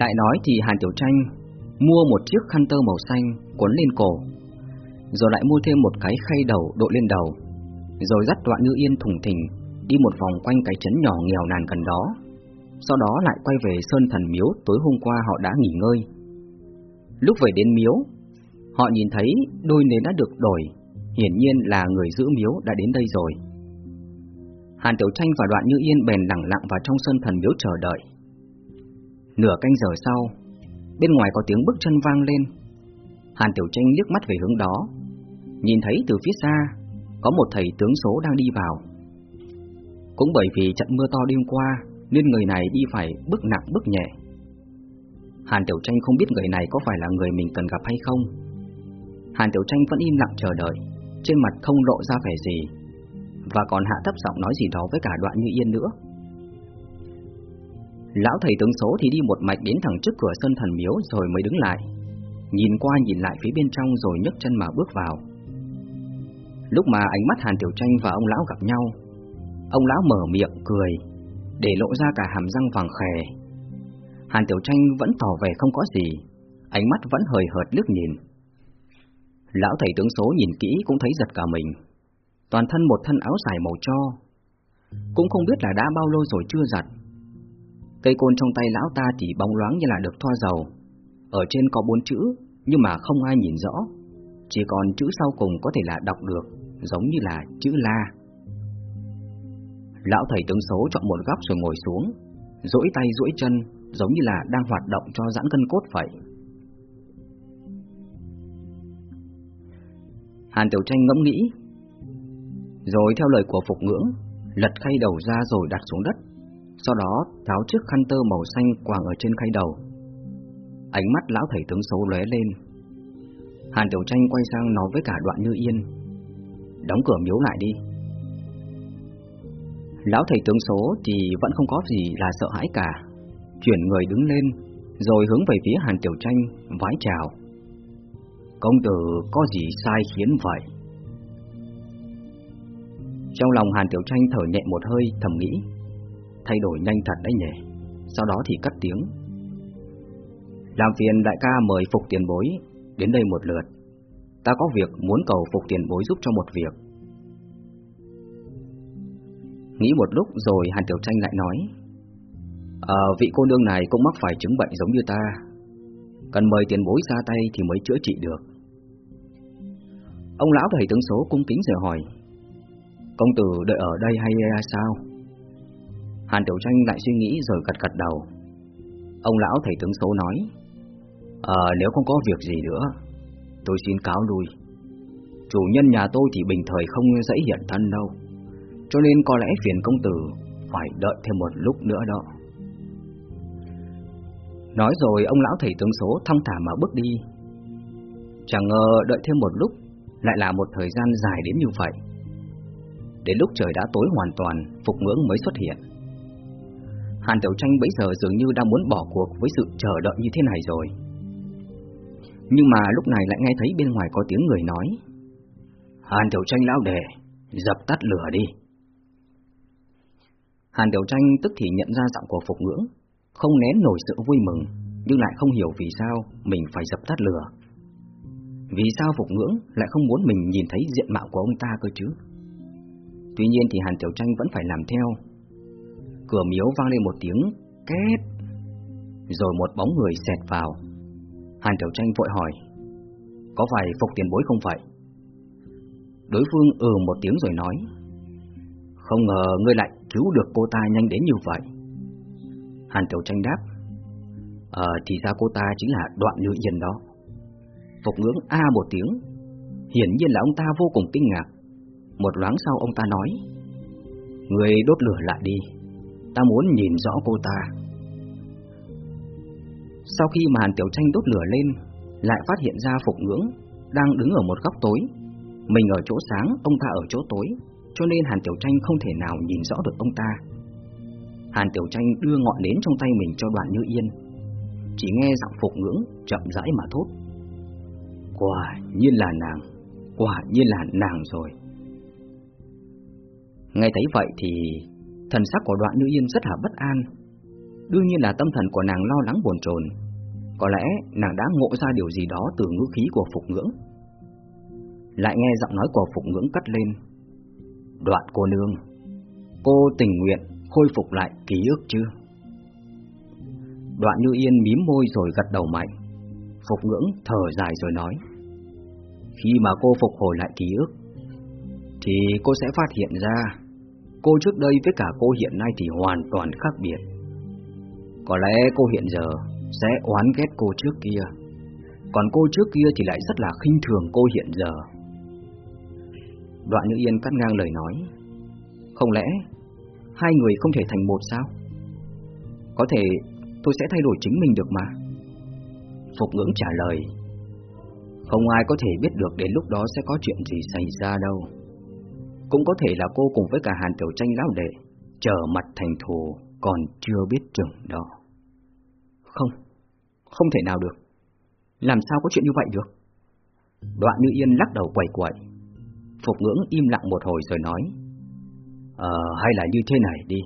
Lại nói thì Hàn Tiểu Tranh mua một chiếc khăn tơ màu xanh cuốn lên cổ, rồi lại mua thêm một cái khay đầu đội lên đầu, rồi dắt đoạn Như Yên thùng thình đi một vòng quanh cái trấn nhỏ nghèo nàn gần đó. Sau đó lại quay về Sơn Thần Miếu tối hôm qua họ đã nghỉ ngơi. Lúc về đến miếu, họ nhìn thấy đôi nến đã được đổi, hiển nhiên là người giữ miếu đã đến đây rồi. Hàn Tiểu Tranh và Đoạn Như Yên bèn lặng lặng vào trong Sơn Thần Miếu chờ đợi. Nửa canh giờ sau, bên ngoài có tiếng bước chân vang lên. Hàn Tiểu Tranh liếc mắt về hướng đó, nhìn thấy từ phía xa có một thầy tướng số đang đi vào. Cũng bởi vì trận mưa to đêm qua nên người này đi phải bước nặng bước nhẹ. Hàn Tiểu Tranh không biết người này có phải là người mình cần gặp hay không. Hàn Tiểu Tranh vẫn im lặng chờ đợi, trên mặt không lộ ra vẻ gì, và còn hạ thấp giọng nói gì đó với cả đoạn như yên nữa. Lão thầy tướng số thì đi một mạch đến thẳng trước cửa sân thần miếu rồi mới đứng lại, nhìn qua nhìn lại phía bên trong rồi nhấc chân mà bước vào. Lúc mà ánh mắt Hàn Tiểu Tranh và ông lão gặp nhau, ông lão mở miệng cười, để lộ ra cả hàm răng vàng khè. Hàn Tiểu Tranh vẫn tỏ vẻ không có gì, ánh mắt vẫn hời hợt nước nhìn. Lão thầy tướng số nhìn kỹ cũng thấy giật cả mình. Toàn thân một thân áo dài màu cho, cũng không biết là đã bao lâu rồi chưa giặt. Cây côn trong tay lão ta thì bóng loáng như là được thoa dầu. Ở trên có bốn chữ, nhưng mà không ai nhìn rõ. Chỉ còn chữ sau cùng có thể là đọc được, giống như là chữ La. Lão thầy tướng số chọn một góc rồi ngồi xuống, duỗi tay duỗi chân, giống như là đang hoạt động cho giãn cân cốt vậy. Hàn Tiểu Tranh ngẫm nghĩ, rồi theo lời của Phục Ngưỡng, lật khay đầu ra rồi đặt xuống đất, sau đó tháo chiếc khăn tơ màu xanh quàng ở trên khay đầu. Ánh mắt lão thầy tướng số lóe lên. Hàn Tiểu Tranh quay sang nói với cả đoạn như yên, đóng cửa miếu lại đi. Lão thầy tướng số thì vẫn không có gì là sợ hãi cả, chuyển người đứng lên, rồi hướng về phía Hàn Tiểu Tranh, vái chào. Công tử có gì sai khiến vậy? Trong lòng Hàn Tiểu Tranh thở nhẹ một hơi thầm nghĩ Thay đổi nhanh thật đấy nhỉ? Sau đó thì cất tiếng. Làm phiền đại ca mời Phục tiền bối Đến đây một lượt. Ta có việc muốn cầu Phục tiền bối giúp cho một việc. Nghĩ một lúc rồi Hàn Tiểu Tranh lại nói Ờ, vị cô nương này cũng mắc phải chứng bệnh giống như ta. Cần mời tiền bối ra tay thì mới chữa trị được. Ông lão thầy tướng số cung kính rồi hỏi Công tử đợi ở đây hay sao? Hàn Tiểu Tranh lại suy nghĩ rồi gật gật đầu. Ông lão thầy tướng số nói Ờ nếu không có việc gì nữa, Tôi xin cáo lui. Chủ nhân nhà tôi thì bình thời không dễ hiện thân đâu, Cho nên có lẽ phiền công tử Phải đợi thêm một lúc nữa đó. Nói rồi, ông lão thầy tướng số thong thả mà bước đi. Chẳng ngờ đợi thêm một lúc Lại là một thời gian dài đến như vậy. Đến lúc trời đã tối hoàn toàn, Phục ngưỡng mới xuất hiện. Hàn Tiểu Tranh bấy giờ dường như đang muốn bỏ cuộc Với sự chờ đợi như thế này rồi. Nhưng mà lúc này lại nghe thấy bên ngoài có tiếng người nói. Hàn Tiểu Tranh lão đệ, Dập tắt lửa đi. Hàn Tiểu Tranh tức thì nhận ra giọng của Phục Ngưỡng Không nén nổi sự vui mừng, Nhưng lại không hiểu vì sao Mình phải dập tắt lửa. Vì sao Phục Ngưỡng lại không muốn mình nhìn thấy diện mạo của ông ta cơ chứ? Tuy nhiên thì Hàn Tiểu Tranh vẫn phải làm theo Cửa miếu vang lên một tiếng két, Rồi một bóng người xẹt vào. Hàn Tiểu Tranh vội hỏi, Có phải Phục tiền bối không vậy? Đối phương ừ một tiếng rồi nói, Không ngờ ngươi lại cứu được cô ta nhanh đến như vậy. Hàn Tiểu Tranh đáp Ờ thì ra cô ta chính là đoạn nữ nhân đó. Phục ngưỡng A một tiếng, Hiển nhiên là ông ta vô cùng kinh ngạc. Một loáng sau ông ta nói Người đốt lửa lại đi. Ta muốn nhìn rõ cô ta. Sau khi mà Hàn Tiểu Tranh đốt lửa lên Lại phát hiện ra Phục Ngưỡng Đang đứng ở một góc tối. Mình ở chỗ sáng, ông ta ở chỗ tối Cho nên Hàn Tiểu Tranh không thể nào nhìn rõ được ông ta. Hàn Tiểu Tranh đưa ngọn nến trong tay mình cho đoạn như yên. Chỉ nghe giọng Phục Ngưỡng chậm rãi mà thốt. Quả nhiên là nàng Quả nhiên là nàng rồi. Nghe thấy vậy thì thần sắc của đoạn Như yên rất là bất an Đương nhiên là tâm thần của nàng lo lắng buồn chồn. Có lẽ nàng đã ngộ ra điều gì đó từ ngữ khí của Phục Ngưỡng. Lại nghe giọng nói của Phục Ngưỡng cất lên. Đoạn cô nương, cô tình nguyện khôi phục lại ký ức chưa? Đoạn Như Yên mím môi rồi gật đầu mạnh. Phục Ngưỡng thở dài rồi nói. Khi mà cô phục hồi lại ký ức, thì cô sẽ phát hiện ra cô trước đây với cả cô hiện nay thì hoàn toàn khác biệt. Có lẽ cô hiện giờ sẽ oán ghét cô trước kia, còn cô trước kia thì lại rất là khinh thường cô hiện giờ. Đoạn Như Yên cắt ngang lời nói, không lẽ hai người không thể thành một sao? Có thể tôi sẽ thay đổi chính mình được mà. Phục ngưỡng trả lời, không ai có thể biết được đến lúc đó sẽ có chuyện gì xảy ra đâu. Cũng có thể là cô cùng với cả Hàn Tiểu Tranh lão đệ Trở mặt thành thù còn chưa biết chừng đó. Không, không thể nào được. Làm sao có chuyện như vậy được? Đoạn như yên lắc đầu quẩy quẩy Phục ngưỡng im lặng một hồi rồi nói Ờ, hay là như thế này đi.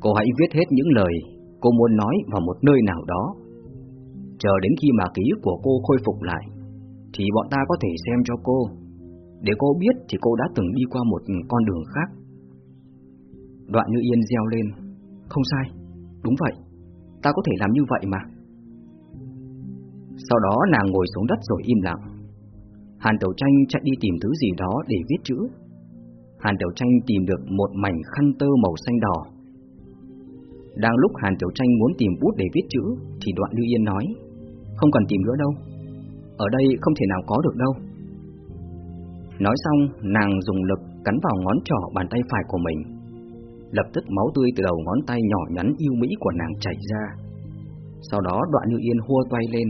Cô hãy viết hết những lời cô muốn nói vào một nơi nào đó. Chờ đến khi mà ký ức của cô khôi phục lại Thì bọn ta có thể xem cho cô để cô biết thì cô đã từng đi qua một con đường khác. Đoạn như yên reo lên. Không sai, đúng vậy. Ta có thể làm như vậy mà. Sau đó nàng ngồi xuống đất rồi im lặng. Hàn Tiểu Tranh chạy đi tìm thứ gì đó để viết chữ. Hàn Tiểu Tranh tìm được một mảnh khăn tơ màu xanh đỏ. Đang lúc Hàn Tiểu Tranh muốn tìm bút để viết chữ Thì đoạn Như Yên nói Không cần tìm nữa đâu. Ở đây không thể nào có được đâu. Nói xong, nàng dùng lực cắn vào ngón trỏ bàn tay phải của mình. Lập tức máu tươi từ đầu ngón tay nhỏ nhắn yêu mỹ của nàng chảy ra. Sau đó đoạn như yên hua toay lên,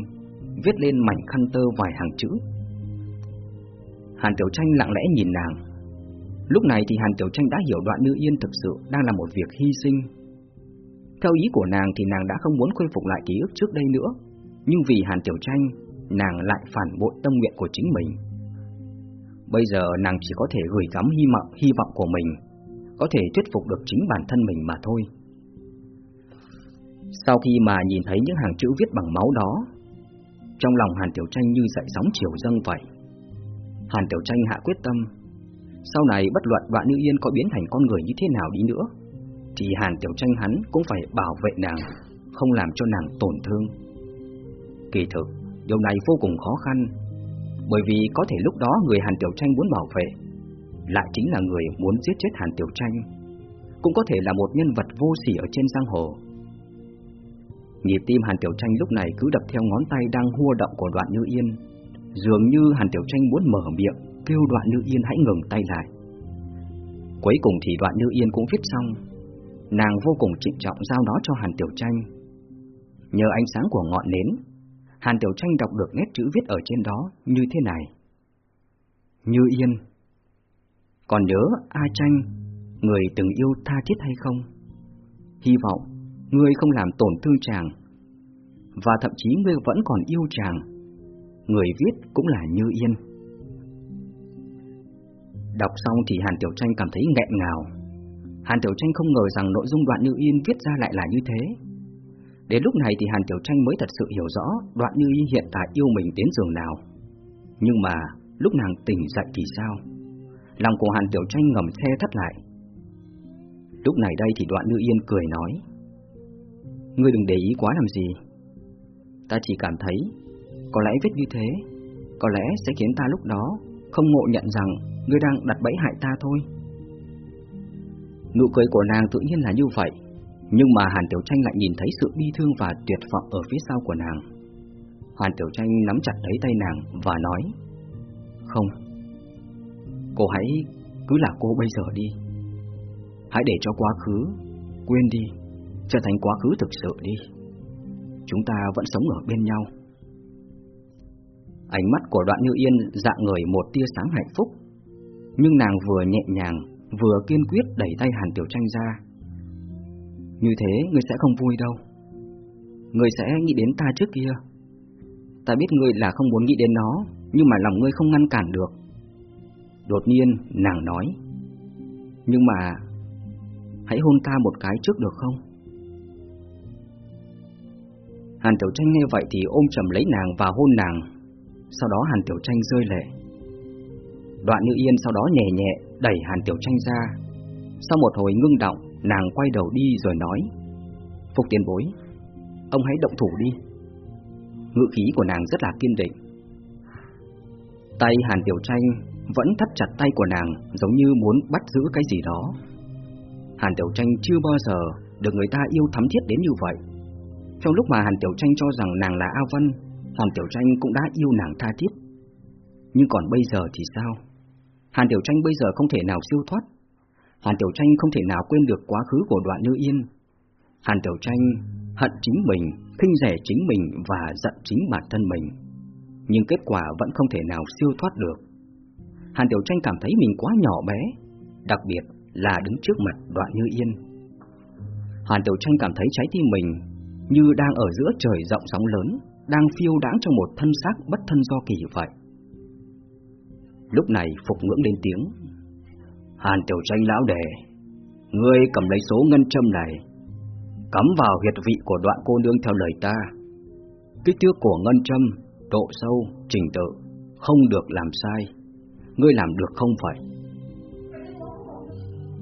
viết lên mảnh khăn tơ vài hàng chữ. Hàn Tiểu Tranh lặng lẽ nhìn nàng. Lúc này thì Hàn Tiểu Tranh đã hiểu đoạn như yên thực sự đang là một việc hy sinh. Theo ý của nàng thì nàng đã không muốn khôi phục lại ký ức trước đây nữa, nhưng vì Hàn Tiểu Tranh, nàng lại phản bội tâm nguyện của chính mình. Bây giờ nàng chỉ có thể gửi gắm hy vọng, hy vọng của mình, có thể thuyết phục được chính bản thân mình mà thôi. Sau khi mà nhìn thấy những hàng chữ viết bằng máu đó, trong lòng Hàn Tiểu Tranh như dậy sóng chiều dâng vậy. Hàn Tiểu Tranh hạ quyết tâm, sau này bất luận đoạn Như Yên có biến thành con người như thế nào đi nữa, thì Hàn Tiểu Tranh hắn cũng phải bảo vệ nàng, không làm cho nàng tổn thương. Kỳ thực, điều này vô cùng khó khăn, bởi vì có thể lúc đó người Hàn Tiểu Tranh muốn bảo vệ Lại chính là người muốn giết chết Hàn Tiểu Tranh Cũng có thể là một nhân vật vô sỉ ở trên giang hồ. Nhịp tim Hàn Tiểu Tranh lúc này cứ đập theo ngón tay đang hua động của đoạn Như Yên, Dường như Hàn Tiểu Tranh muốn mở miệng Kêu đoạn Như Yên hãy ngừng tay lại. Cuối cùng thì đoạn Như Yên cũng viết xong, Nàng vô cùng trịnh trọng giao nó cho Hàn Tiểu Tranh Nhờ ánh sáng của ngọn nến Hàn Tiểu Tranh đọc được nét chữ viết ở trên đó như thế này. Như Yên Còn nhớ A Tranh, người từng yêu tha thiết hay không? Hy vọng ngươi không làm tổn thương chàng, và thậm chí ngươi vẫn còn yêu chàng. Người viết cũng là Như Yên. Đọc xong thì Hàn Tiểu Tranh cảm thấy nghẹn ngào. Hàn Tiểu Tranh không ngờ rằng nội dung đoạn Như Yên viết ra lại là như thế. Đến lúc này thì Hàn Tiểu Tranh mới thật sự hiểu rõ đoạn như y hiện tại yêu mình đến giường nào. Nhưng mà lúc nàng tỉnh dậy thì sao? Lòng của Hàn Tiểu Tranh ngầm xe thắt lại. Lúc này đây thì đoạn như yên cười nói. Ngươi đừng để ý quá làm gì. Ta chỉ cảm thấy, có lẽ viết như thế, có lẽ sẽ khiến ta lúc đó không ngộ nhận rằng ngươi đang đặt bẫy hại ta thôi. Nụ cười của nàng tự nhiên là như vậy, nhưng mà Hàn Tiểu Tranh lại nhìn thấy sự bi thương và tuyệt vọng ở phía sau của nàng. Hàn Tiểu Tranh nắm chặt lấy tay nàng và nói Không, cô hãy cứ là cô bây giờ đi. Hãy để cho quá khứ, quên đi, trở thành quá khứ thực sự đi. Chúng ta vẫn sống ở bên nhau. Ánh mắt của đoạn như yên dạng người một tia sáng hạnh phúc, nhưng nàng vừa nhẹ nhàng, vừa kiên quyết đẩy tay Hàn Tiểu Tranh ra, như thế ngươi sẽ không vui đâu Ngươi sẽ nghĩ đến ta trước kia Ta biết ngươi là không muốn nghĩ đến nó Nhưng mà lòng ngươi không ngăn cản được Đột nhiên nàng nói Nhưng mà Hãy hôn ta một cái trước được không Hàn Tiểu Tranh nghe vậy thì ôm chầm lấy nàng và hôn nàng. Sau đó Hàn Tiểu Tranh rơi lệ. Đoạn Như Yên sau đó nhẹ nhẹ đẩy Hàn Tiểu Tranh ra. Sau một hồi ngưng động, nàng quay đầu đi rồi nói: "Phục Tiền Bối, ông hãy động thủ đi." Ngữ khí của nàng rất là kiên định. Tay Hàn Tiểu Tranh vẫn thắt chặt tay của nàng giống như muốn bắt giữ cái gì đó. Hàn Tiểu Tranh chưa bao giờ được người ta yêu thắm thiết đến như vậy. Trong lúc mà Hàn Tiểu Tranh cho rằng nàng là A Vân, Hàn Tiểu Tranh cũng đã yêu nàng tha thiết. Nhưng còn bây giờ thì sao? Hàn Tiểu Tranh bây giờ không thể nào siêu thoát. Hàn Tiểu Tranh không thể nào quên được quá khứ của đoạn Như Yên. Hàn Tiểu Tranh hận chính mình, khinh rẻ chính mình và giận chính bản thân mình. Nhưng kết quả vẫn không thể nào siêu thoát được. Hàn Tiểu Tranh cảm thấy mình quá nhỏ bé, đặc biệt là đứng trước mặt đoạn Như Yên. Hàn Tiểu Tranh cảm thấy trái tim mình như đang ở giữa trời rộng sóng lớn, đang phiêu đáng trong một thân xác bất thân do kỳ vậy. Lúc này Phục ngưỡng lên tiếng Hàn Tiểu Tranh lão đệ Ngươi cầm lấy số ngân châm này Cắm vào huyệt vị của đoạn cô nương theo lời ta. Kích thước của ngân châm Độ sâu, trình tự Không được làm sai. Ngươi làm được không phải?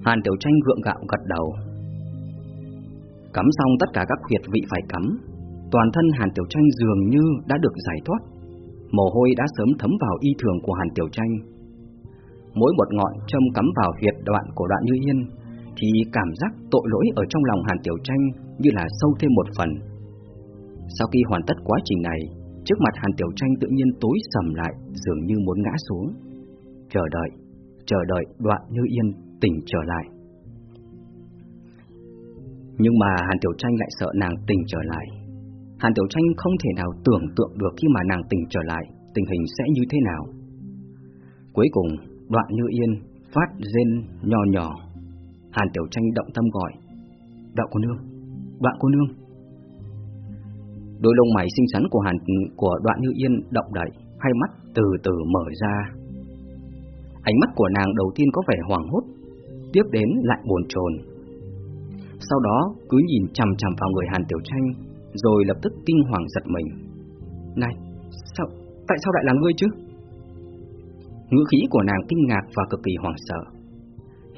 Hàn Tiểu Tranh gượng gạo gật đầu. Cắm xong tất cả các huyệt vị phải cắm Toàn thân Hàn Tiểu Tranh dường như đã được giải thoát. Mồ hôi đã sớm thấm vào y thường của Hàn Tiểu Tranh. Mỗi một ngọn châm cắm vào huyệt đoạn của đoạn Như Yên Thì cảm giác tội lỗi ở trong lòng Hàn Tiểu Tranh như là sâu thêm một phần. Sau khi hoàn tất quá trình này Trước mặt Hàn Tiểu Tranh tự nhiên tối sầm lại Dường như muốn ngã xuống. Chờ đợi, chờ đợi đoạn Như Yên tỉnh trở lại. Nhưng mà Hàn Tiểu Tranh lại sợ nàng tỉnh trở lại. Hàn Tiểu Tranh không thể nào tưởng tượng được khi mà nàng tỉnh trở lại, tình hình sẽ như thế nào. Cuối cùng, đoạn như yên, phát rên nhỏ nhỏ. Hàn Tiểu Tranh động tâm gọi. Đoạn cô nương, đoạn cô nương. Đôi lông mày xinh xắn của Hàn của đoạn như yên động đậy, hai mắt từ từ mở ra. Ánh mắt của nàng đầu tiên có vẻ hoảng hốt, tiếp đến lại buồn chồn. Sau đó cứ nhìn chằm chằm vào người Hàn Tiểu Tranh rồi lập tức kinh hoàng giật mình. Này, sao, tại sao lại là ngươi chứ? Ngữ khí của nàng kinh ngạc và cực kỳ hoảng sợ.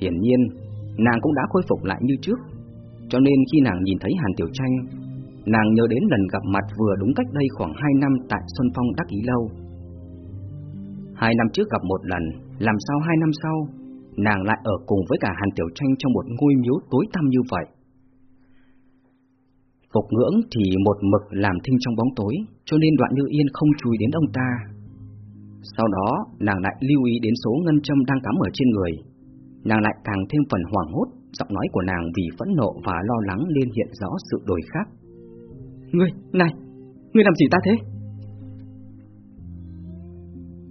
Hiển nhiên, nàng cũng đã khôi phục lại như trước, cho nên khi nàng nhìn thấy Hàn Tiểu Tranh, nàng nhớ đến lần gặp mặt vừa đúng cách đây khoảng 2 năm tại Xuân Phong Đắc Ý Lâu. Hai năm trước gặp một lần, làm sao hai năm sau, nàng lại ở cùng với cả Hàn Tiểu Tranh trong một ngôi miếu tối tăm như vậy? Phục ngưỡng thì một mực làm thinh trong bóng tối, cho nên đoạn như yên không chú ý đến ông ta. Sau đó, nàng lại lưu ý đến số ngân châm đang cắm ở trên người. Nàng lại càng thêm phần hoảng hốt, giọng nói của nàng vì phẫn nộ và lo lắng liên hiện rõ sự đổi khác. Ngươi, này, ngươi làm gì ta thế?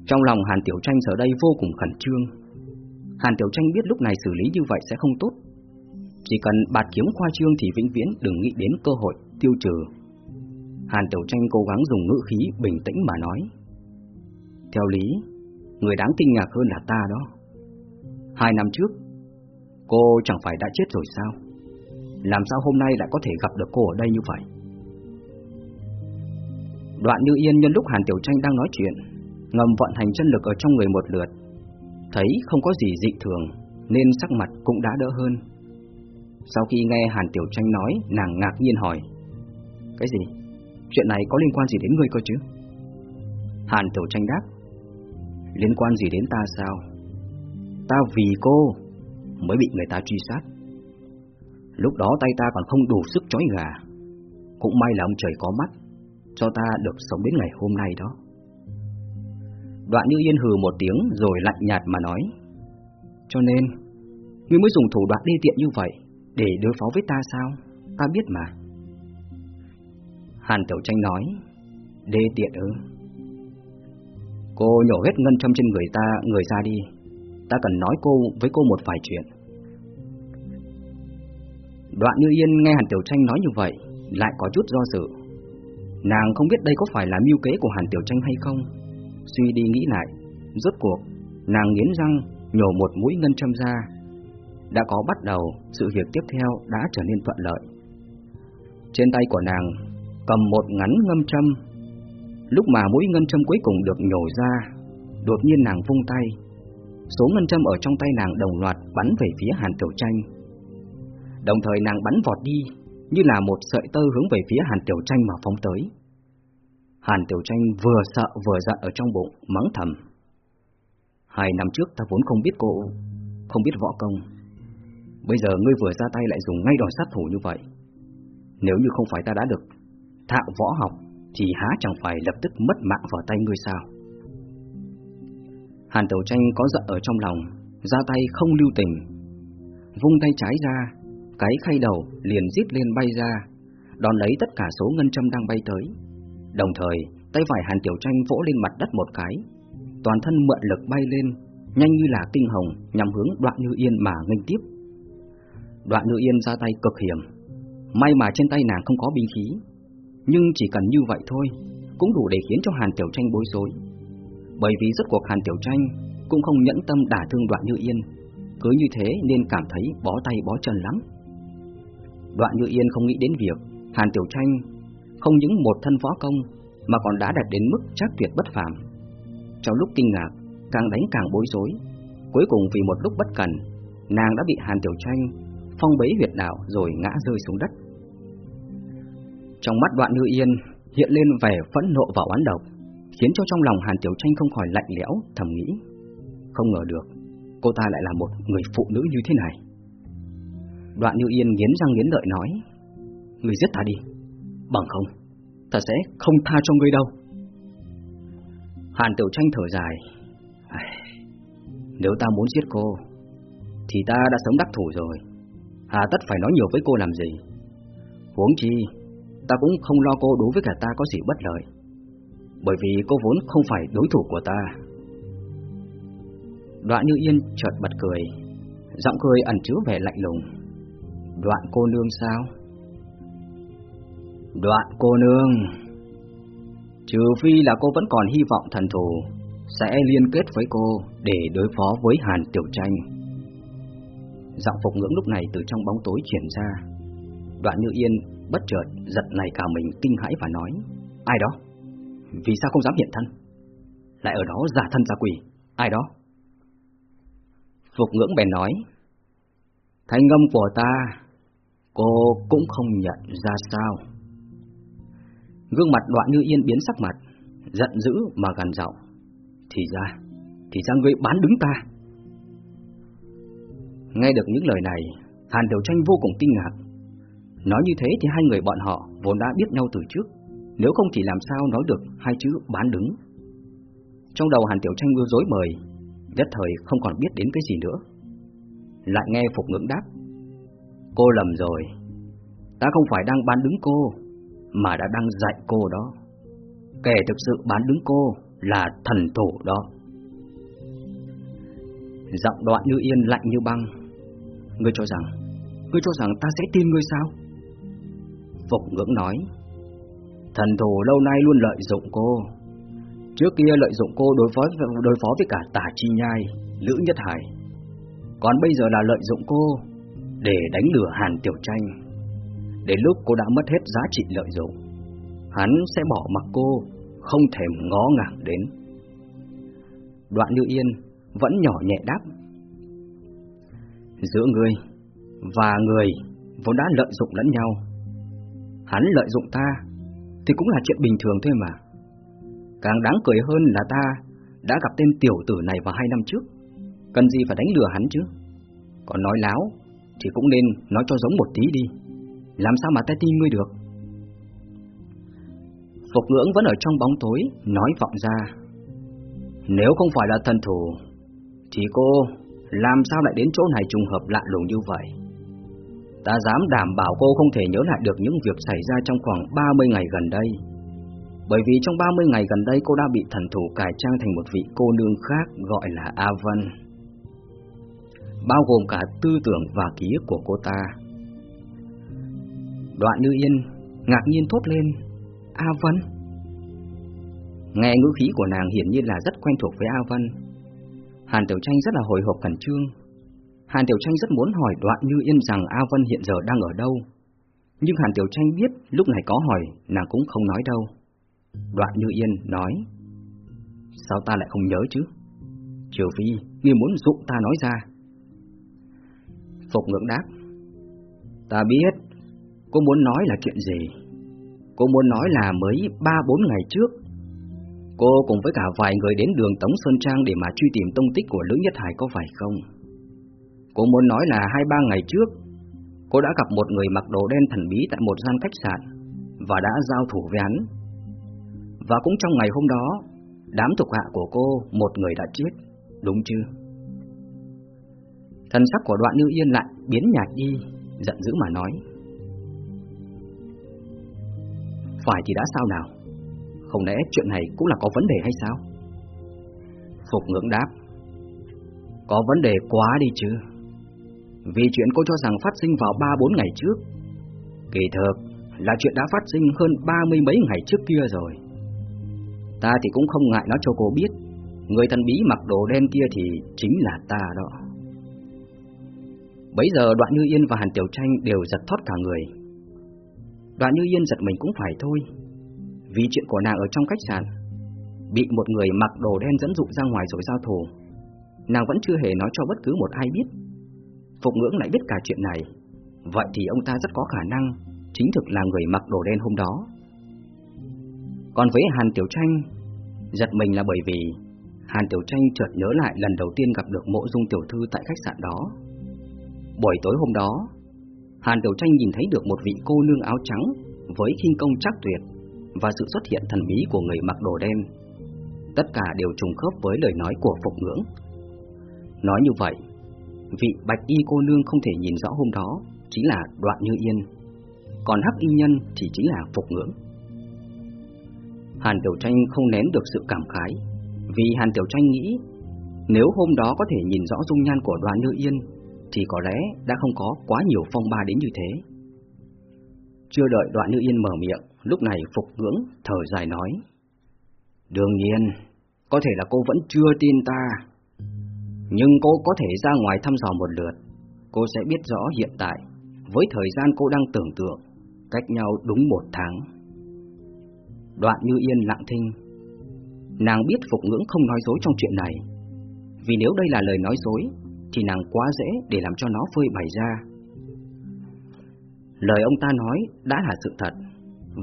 Trong lòng Hàn Tiểu Tranh giờ đây vô cùng khẩn trương. Hàn Tiểu Tranh biết lúc này xử lý như vậy sẽ không tốt, chỉ cần bạt kiếm khoa trương thì vĩnh viễn đừng nghĩ đến cơ hội tiêu trừ. Hàn Tiểu Tranh cố gắng dùng ngữ khí bình tĩnh mà nói. Theo lý, người đáng kinh ngạc hơn là ta đó. Hai năm trước, cô chẳng phải đã chết rồi sao? Làm sao hôm nay lại có thể gặp được cô ở đây như vậy? Đoạn Như Yên nhân lúc Hàn Tiểu Tranh đang nói chuyện, ngầm vận hành chân lực ở trong người một lượt, thấy không có gì dị thường nên sắc mặt cũng đã đỡ hơn. Sau khi nghe Hàn Tiểu Tranh nói, nàng ngạc nhiên hỏi Cái gì? Chuyện này có liên quan gì đến ngươi cơ chứ? Hàn Tiểu Tranh đáp Liên quan gì đến ta sao? Ta vì cô mới bị người ta truy sát Lúc đó tay ta còn không đủ sức chói gà Cũng may là ông trời có mắt Cho ta được sống đến ngày hôm nay đó Đoạn như yên hừ một tiếng rồi lạnh nhạt mà nói Cho nên Ngươi mới dùng thủ đoạn đê tiện như vậy để đối phó với ta sao? Ta biết mà. Hàn Tiểu Tranh nói, đê tiện ư? Cô nhổ hết ngân châm trên người ta, người ra đi. Ta cần nói cô với cô một vài chuyện. Đoạn Như Yên nghe Hàn Tiểu Tranh nói như vậy, lại có chút do dự. Nàng không biết đây có phải là mưu kế của Hàn Tiểu Tranh hay không. Suy đi nghĩ lại, rốt cuộc, nàng nghiến răng nhổ một mũi ngân châm ra, đã có bắt đầu, sự việc tiếp theo đã trở nên thuận lợi. Trên tay của nàng cầm một ngắn ngâm châm. Lúc mà mũi ngân châm cuối cùng được nhổ ra, đột nhiên nàng vung tay. Số ngân châm ở trong tay nàng đồng loạt bắn về phía Hàn Tiểu Tranh. Đồng thời nàng bắn vọt đi, như là một sợi tơ hướng về phía Hàn Tiểu Tranh mà phóng tới. Hàn Tiểu Tranh vừa sợ vừa giận ở trong bụng, mắng thầm. Hai năm trước ta vốn không biết cô, không biết võ công. Bây giờ ngươi vừa ra tay lại dùng ngay đòn sát thủ như vậy. Nếu như không phải ta đã được thạo võ học, thì há chẳng phải lập tức mất mạng vào tay ngươi sao? Hàn Tiểu Tranh có giận ở trong lòng, ra tay không lưu tình. Vung tay trái ra, cái khay đầu liền giết lên bay ra, đón lấy tất cả số ngân châm đang bay tới. Đồng thời, tay phải Hàn Tiểu Tranh vỗ lên mặt đất một cái, toàn thân mượn lực bay lên, nhanh như là kinh hồng nhằm hướng Đoạn Như Yên mà nghênh tiếp. Đoạn Như Yên ra tay cực hiểm, may mà trên tay nàng không có binh khí, nhưng chỉ cần như vậy thôi, cũng đủ để khiến cho Hàn Tiểu Tranh bối rối. Bởi vì rốt cuộc Hàn Tiểu Tranh cũng không nhẫn tâm đả thương Đoạn Như Yên, cứ như thế nên cảm thấy bó tay bó chân lắm. Đoạn Như Yên không nghĩ đến việc Hàn Tiểu Tranh không những một thân võ công mà còn đã đạt đến mức chắc tuyệt bất phàm. Trong lúc kinh ngạc, càng đánh càng bối rối, cuối cùng vì một lúc bất cẩn, nàng đã bị Hàn Tiểu Tranh phong bế huyệt đạo rồi ngã rơi xuống đất. Trong mắt Đoạn Như Yên hiện lên vẻ phẫn nộ và oán độc, khiến cho trong lòng Hàn Tiểu Tranh không khỏi lạnh lẽo, thầm nghĩ, không ngờ được, cô ta lại là một người phụ nữ như thế này. Đoạn Như Yên nghiến răng nghiến lợi nói, người giết ta đi, bằng không, ta sẽ không tha cho ngươi đâu. Hàn Tiểu Tranh thở dài, nếu ta muốn giết cô, thì ta đã sớm đắc thủ rồi, hà tất phải nói nhiều với cô làm gì. Huống chi, ta cũng không lo cô đối với cả ta có gì bất lợi, bởi vì cô vốn không phải đối thủ của ta. Đoạn Như Yên chợt bật cười, giọng cười ẩn chứa vẻ lạnh lùng. Đoạn cô nương sao? Đoạn cô nương Trừ phi là cô vẫn còn hy vọng thần thù Sẽ liên kết với cô Để đối phó với Hàn Tiểu Tranh Giọng phục ngưỡng lúc này từ trong bóng tối chuyển ra Đoạn Như Yên bất chợt giật này cả mình kinh hãi và nói, Ai đó? Vì sao không dám hiện thân? Lại ở đó giả thân giả quỷ, Ai đó? Phục ngưỡng bèn nói, Thanh âm của ta, Cô cũng không nhận ra sao Gương mặt đoạn như yên biến sắc mặt, Giận dữ mà gần giọng, Thì ra Thì ra ngươi bán đứng ta Nghe được những lời này, Hàn Tiểu Tranh vô cùng kinh ngạc Nói như thế thì hai người bọn họ Vốn đã biết nhau từ trước. Nếu không thì làm sao nói được, hai chữ bán đứng. Trong đầu Hàn Tiểu Tranh ưa dối mời Nhất thời không còn biết đến cái gì nữa. Lại nghe Phục ngưỡng đáp, Cô lầm rồi. Ta không phải đang bán đứng cô, Mà đã đang dạy cô đó. Kẻ thực sự bán đứng cô Là thần thủ đó. Giọng đoạn như yên lạnh như băng. Ngươi cho rằng, Ngươi cho rằng ta sẽ tin ngươi sao? Phục ngưỡng nói, Thần thủ lâu nay luôn lợi dụng cô. Trước kia lợi dụng cô đối phó đối phó với cả tả chi nhai, Lữ Nhất Hải. Còn bây giờ là lợi dụng cô Để đánh lừa Hàn Tiểu Tranh. Đến lúc cô đã mất hết giá trị lợi dụng, Hắn sẽ bỏ mặc cô, Không thèm ngó ngàng đến. Đoạn Như Yên Vẫn nhỏ nhẹ đáp, Giữa người Và người Vốn đã lợi dụng lẫn nhau Hắn lợi dụng ta, Thì cũng là chuyện bình thường thôi mà. Càng đáng cười hơn là ta Đã gặp tên tiểu tử này vào hai năm trước. Cần gì phải đánh lừa hắn chứ? Còn nói láo Thì cũng nên nói cho giống một tí đi. Làm sao mà ta tin ngươi được? Phục ngưỡng vẫn ở trong bóng tối, Nói vọng ra. Nếu không phải là thần thủ, Thì cô Làm sao lại đến chỗ này trùng hợp lạ lùng như vậy? Ta dám đảm bảo cô không thể nhớ lại được những việc xảy ra trong khoảng 30 ngày gần đây. Bởi vì trong 30 ngày gần đây, cô đã bị thần thủ cải trang thành một vị cô nương khác gọi là A Vân. Bao gồm cả tư tưởng và ký ức của cô ta. Đoạn Như Yên ngạc nhiên thốt lên, A Vân? Nghe ngữ khí của nàng hiển nhiên là rất quen thuộc với A Vân. Hàn Tiểu Tranh rất là hồi hộp khẩn trương. Hàn Tiểu Tranh rất muốn hỏi Đoạn Như Yên rằng A Vân hiện giờ đang ở đâu. Nhưng Hàn Tiểu Tranh biết lúc này có hỏi, nàng cũng không nói đâu. Đoạn Như Yên nói, Sao ta lại không nhớ chứ? Triều Phi, Ngươi muốn dụ ta nói ra. Phục ngưỡng đáp, Ta biết, Cô muốn nói là chuyện gì? Cô muốn nói là mới ba bốn ngày trước, Cô cùng với cả vài người đến đường Tống Sơn Trang Để mà truy tìm tung tích của Lữ Nhất Hải có phải không? Cô muốn nói là hai ba ngày trước, Cô đã gặp một người mặc đồ đen thần bí tại một gian khách sạn Và đã giao thủ với hắn. Và cũng trong ngày hôm đó, Đám thuộc hạ của cô, Một người đã chết, Đúng chứ Thần sắc của đoạn như yên lại biến nhạt đi, Giận dữ mà nói. Phải thì đã sao nào? Không lẽ chuyện này cũng là có vấn đề hay sao? Phục ngưỡng đáp. Có vấn đề quá đi chứ. Vì chuyện cô cho rằng phát sinh vào 3-4 ngày trước. Kỳ thực là chuyện đã phát sinh hơn ba mươi mấy ngày trước kia rồi. Ta thì cũng không ngại nói cho cô biết, Người thần bí mặc đồ đen kia thì chính là ta đó. Bấy giờ Đoạn Như Yên và Hàn Tiểu Tranh đều giật thoát cả người. Đoạn Như Yên giật mình cũng phải thôi, Vì chuyện của nàng ở trong khách sạn, Bị một người mặc đồ đen dẫn dụ ra ngoài rồi giao thù. Nàng vẫn chưa hề nói cho bất cứ một ai biết. Phục ngưỡng lại biết cả chuyện này. Vậy thì ông ta rất có khả năng Chính thực là người mặc đồ đen hôm đó. Còn với Hàn Tiểu Tranh, Giật mình là bởi vì Hàn Tiểu Tranh chợt nhớ lại lần đầu tiên gặp được mộ dung tiểu thư tại khách sạn đó. Buổi tối hôm đó, Hàn Tiểu Tranh nhìn thấy được một vị cô nương áo trắng Với khinh công chắc tuyệt Và sự xuất hiện thần bí của người mặc đồ đen. Tất cả đều trùng khớp với lời nói của Phục Ngưỡng. Nói như vậy Vị bạch y cô nương không thể nhìn rõ hôm đó Chính là Đoạn Như Yên Còn hắc y nhân thì chính là Phục Ngưỡng Hàn Tiểu Tranh không nén được sự cảm khái Vì Hàn Tiểu Tranh nghĩ Nếu hôm đó có thể nhìn rõ dung nhan của Đoạn Như Yên thì có lẽ đã không có quá nhiều phong ba đến như thế. Chưa đợi đoạn như yên mở miệng, lúc này Phục ngưỡng thở dài nói. Đương nhiên, có thể là cô vẫn chưa tin ta, nhưng cô có thể ra ngoài thăm dò một lượt, cô sẽ biết rõ hiện tại, với thời gian cô đang tưởng tượng, cách nhau đúng một tháng. Đoạn như yên lặng thinh, nàng biết Phục ngưỡng không nói dối trong chuyện này, vì nếu đây là lời nói dối thì nàng quá dễ để làm cho nó phơi bày ra. Lời ông ta nói đã là sự thật,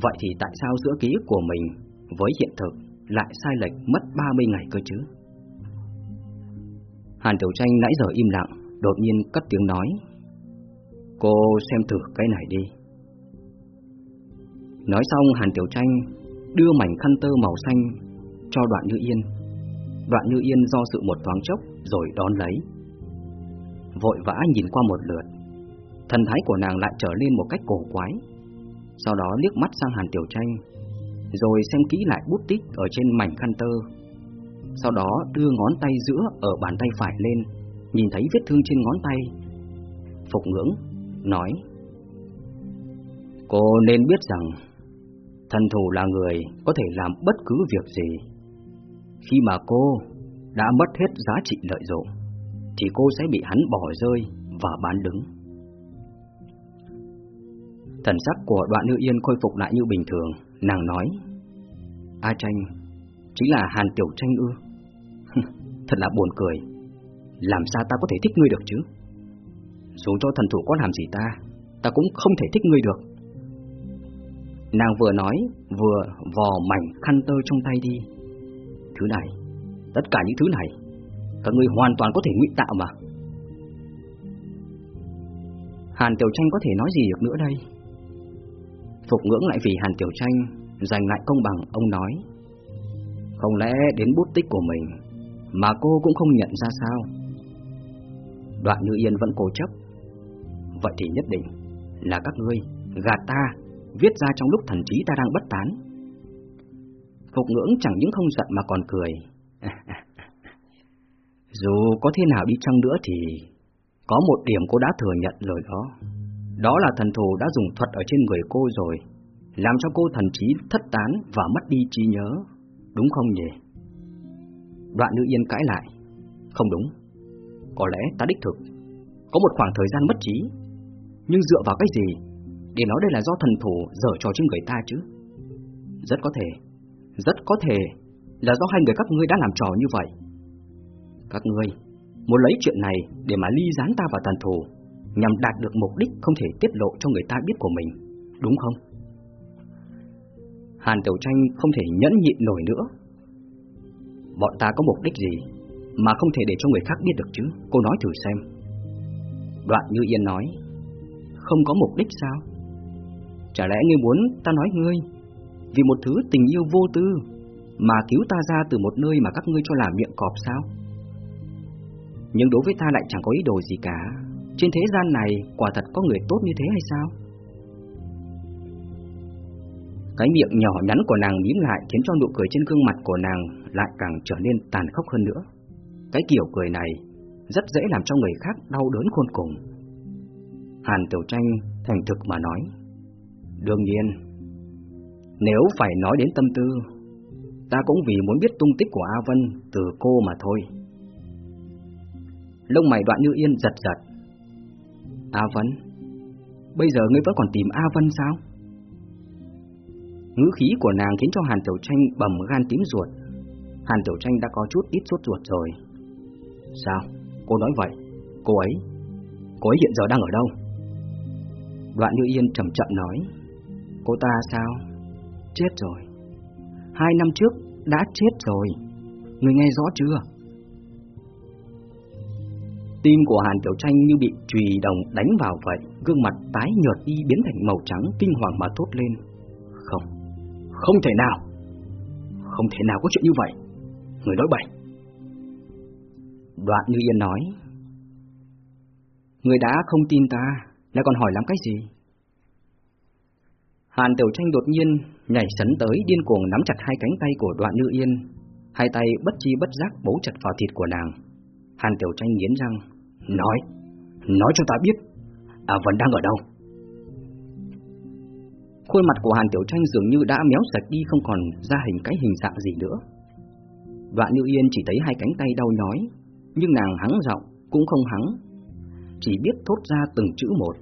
vậy thì tại sao giữa ký ức của mình với hiện thực lại sai lệch mất 30 ngày cơ chứ? Hàn Tiểu Tranh nãy giờ im lặng, đột nhiên cất tiếng nói. Cô xem thử cái này đi. Nói xong Hàn Tiểu Tranh đưa mảnh khăn tơ màu xanh cho đoạn như yên. Đoạn như yên do sự một thoáng chốc rồi đón lấy vội vã nhìn qua một lượt. Thần thái của nàng lại trở lên một cách cổ quái. Sau đó liếc mắt sang Hàn Tiểu Tranh, rồi xem kỹ lại bút tích ở trên mảnh khăn tơ. Sau đó đưa ngón tay giữa ở bàn tay phải lên, nhìn thấy vết thương trên ngón tay. Phục ngưỡng, nói Cô nên biết rằng Thần thủ là người có thể làm bất cứ việc gì Khi mà cô đã mất hết giá trị lợi dụng thì cô sẽ bị hắn bỏ rơi và bán đứng. Thần sắc của đoạn nữ yên khôi phục lại như bình thường, nàng nói A tranh, chính là Hàn Tiểu Tranh ư Thật là buồn cười. Làm sao ta có thể thích ngươi được chứ? Dù cho thần thủ có làm gì ta Ta cũng không thể thích ngươi được. Nàng vừa nói, Vừa vò mảnh khăn tơ trong tay đi. Thứ này, Tất cả những thứ này, các ngươi hoàn toàn có thể ngụy tạo mà. Hàn Tiểu Tranh có thể nói gì được nữa đây? Phục ngưỡng lại vì Hàn Tiểu Tranh, Giành lại công bằng, ông nói. Không lẽ đến bút tích của mình mà cô cũng không nhận ra sao. Đoạn Như Yên vẫn cố chấp. Vậy thì nhất định Là các ngươi gạt ta Viết ra trong lúc thần trí ta đang bất tán. Phục ngưỡng chẳng những không giận mà còn cười. Dù có thế nào đi chăng nữa thì có một điểm cô đã thừa nhận rồi đó. Đó là thần thù đã dùng thuật ở trên người cô rồi, làm cho cô thần trí thất tán và mất đi trí nhớ, đúng không nhỉ? Đoạn nữ yên cãi lại, không đúng, có lẽ ta đích thực, có một khoảng thời gian mất trí, nhưng dựa vào cái gì để nói đây là do thần thủ dở trò trên người ta chứ? Rất có thể, rất có thể là do hai người các ngươi đã làm trò như vậy. Các ngươi muốn lấy chuyện này để mà ly gián ta và thần thủ, nhằm đạt được mục đích không thể tiết lộ cho người ta biết của mình, đúng không? Hàn Tiểu Tranh không thể nhẫn nhịn nổi nữa. Bọn ta có mục đích gì mà không thể để cho người khác biết được chứ? Cô nói thử xem. Đoạn Như Yên nói, không có mục đích sao? Chả lẽ ngươi muốn ta nói ngươi vì một thứ tình yêu vô tư mà cứu ta ra từ một nơi mà các ngươi cho là miệng cọp sao? Nhưng đối với ta lại chẳng có ý đồ gì cả. Trên thế gian này quả thật có người tốt như thế hay sao? Cái miệng nhỏ nhắn của nàng mím lại khiến cho nụ cười trên gương mặt của nàng lại càng trở nên tàn khốc hơn nữa. Cái kiểu cười này rất dễ làm cho người khác đau đớn khôn cùng. Hàn Tiểu Tranh thành thực mà nói. Đương nhiên, nếu phải nói đến tâm tư, ta cũng vì muốn biết tung tích của A Vân từ cô mà thôi. Lông mày đoạn như yên giật giật. A Vân, bây giờ ngươi vẫn còn tìm A Vân sao? Ngữ khí của nàng khiến cho Hàn Tiểu Tranh bầm gan tím ruột. Hàn Tiểu Tranh đã có chút ít sốt ruột rồi. Sao? Cô nói vậy? Cô ấy? Cô ấy hiện giờ đang ở đâu? Đoạn Như Yên chậm chậm nói. Cô ta sao? Chết rồi. Hai năm trước đã chết rồi. Người nghe rõ chưa? Tim của Hàn Tiểu Tranh như bị chùy đồng đánh vào vậy, gương mặt tái nhợt đi biến thành màu trắng kinh hoàng mà thốt lên. Không, thể nào. Không thể nào có chuyện như vậy. Người nói bậy. Đoạn Như Yên nói. Người đã không tin ta, lại còn hỏi làm cái gì? Hàn Tiểu Tranh đột nhiên nhảy sấn tới điên cuồng nắm chặt hai cánh tay của Đoạn Như Yên, hai tay bất chi bất giác bấu chặt vào thịt của nàng. Hàn Tiểu Tranh nghiến răng, nói, nói cho ta biết, à vẫn đang ở đâu? Khuôn mặt của Hàn Tiểu Tranh dường như đã méo sạch đi không còn ra hình cái hình dạng gì nữa. Đoạn Như Yên chỉ thấy hai cánh tay đau nhói, nhưng nàng hắng giọng cũng không hắng, chỉ biết thốt ra từng chữ một.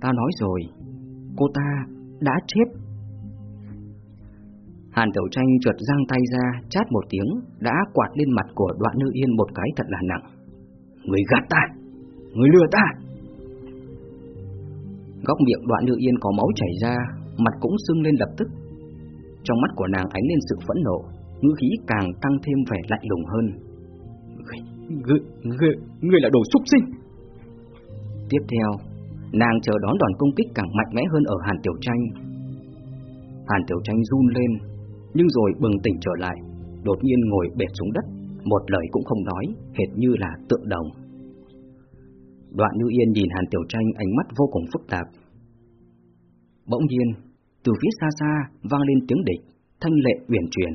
Ta nói rồi, cô ta đã chết. Hàn Tiểu Tranh trượt giang tay ra, chát một tiếng, đã quạt lên mặt của Đoạn Như Yên một cái thật là nặng. Người gạt ta, người lừa ta. Góc miệng Đoạn Như Yên có máu chảy ra, mặt cũng sưng lên lập tức. Trong mắt của nàng ánh lên sự phẫn nộ, ngữ khí càng tăng thêm vẻ lạnh lùng hơn. Người, người, người là đồ súc sinh. Tiếp theo, nàng chờ đón đòn công kích càng mạnh mẽ hơn ở Hàn Tiểu Tranh. Hàn Tiểu Tranh run lên, nhưng rồi bừng tỉnh trở lại, đột nhiên ngồi bệt xuống đất, một lời cũng không nói, hệt như là tượng đồng. Đoạn Như Yên nhìn Hàn Tiểu Tranh ánh mắt vô cùng phức tạp. Bỗng nhiên, từ phía xa xa vang lên tiếng địch, thanh lệ uyển chuyển.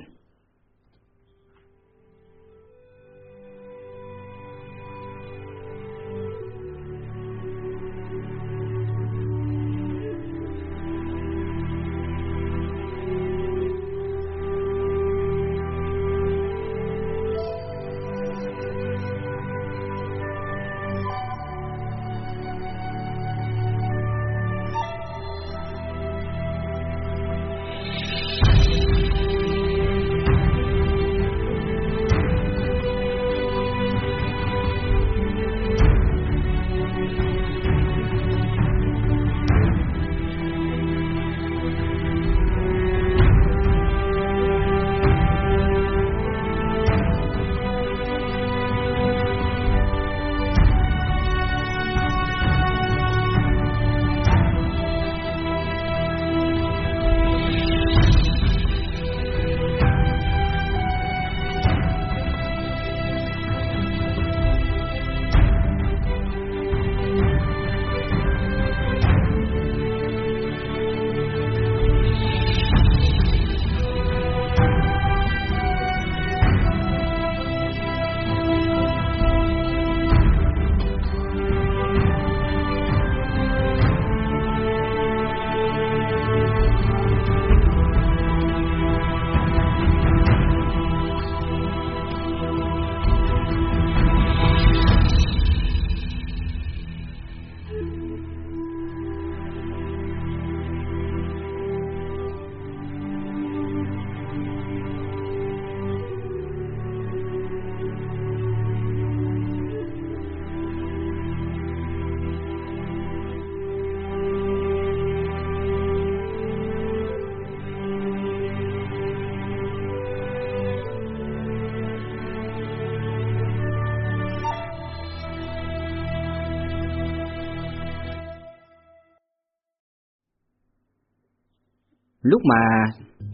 Lúc mà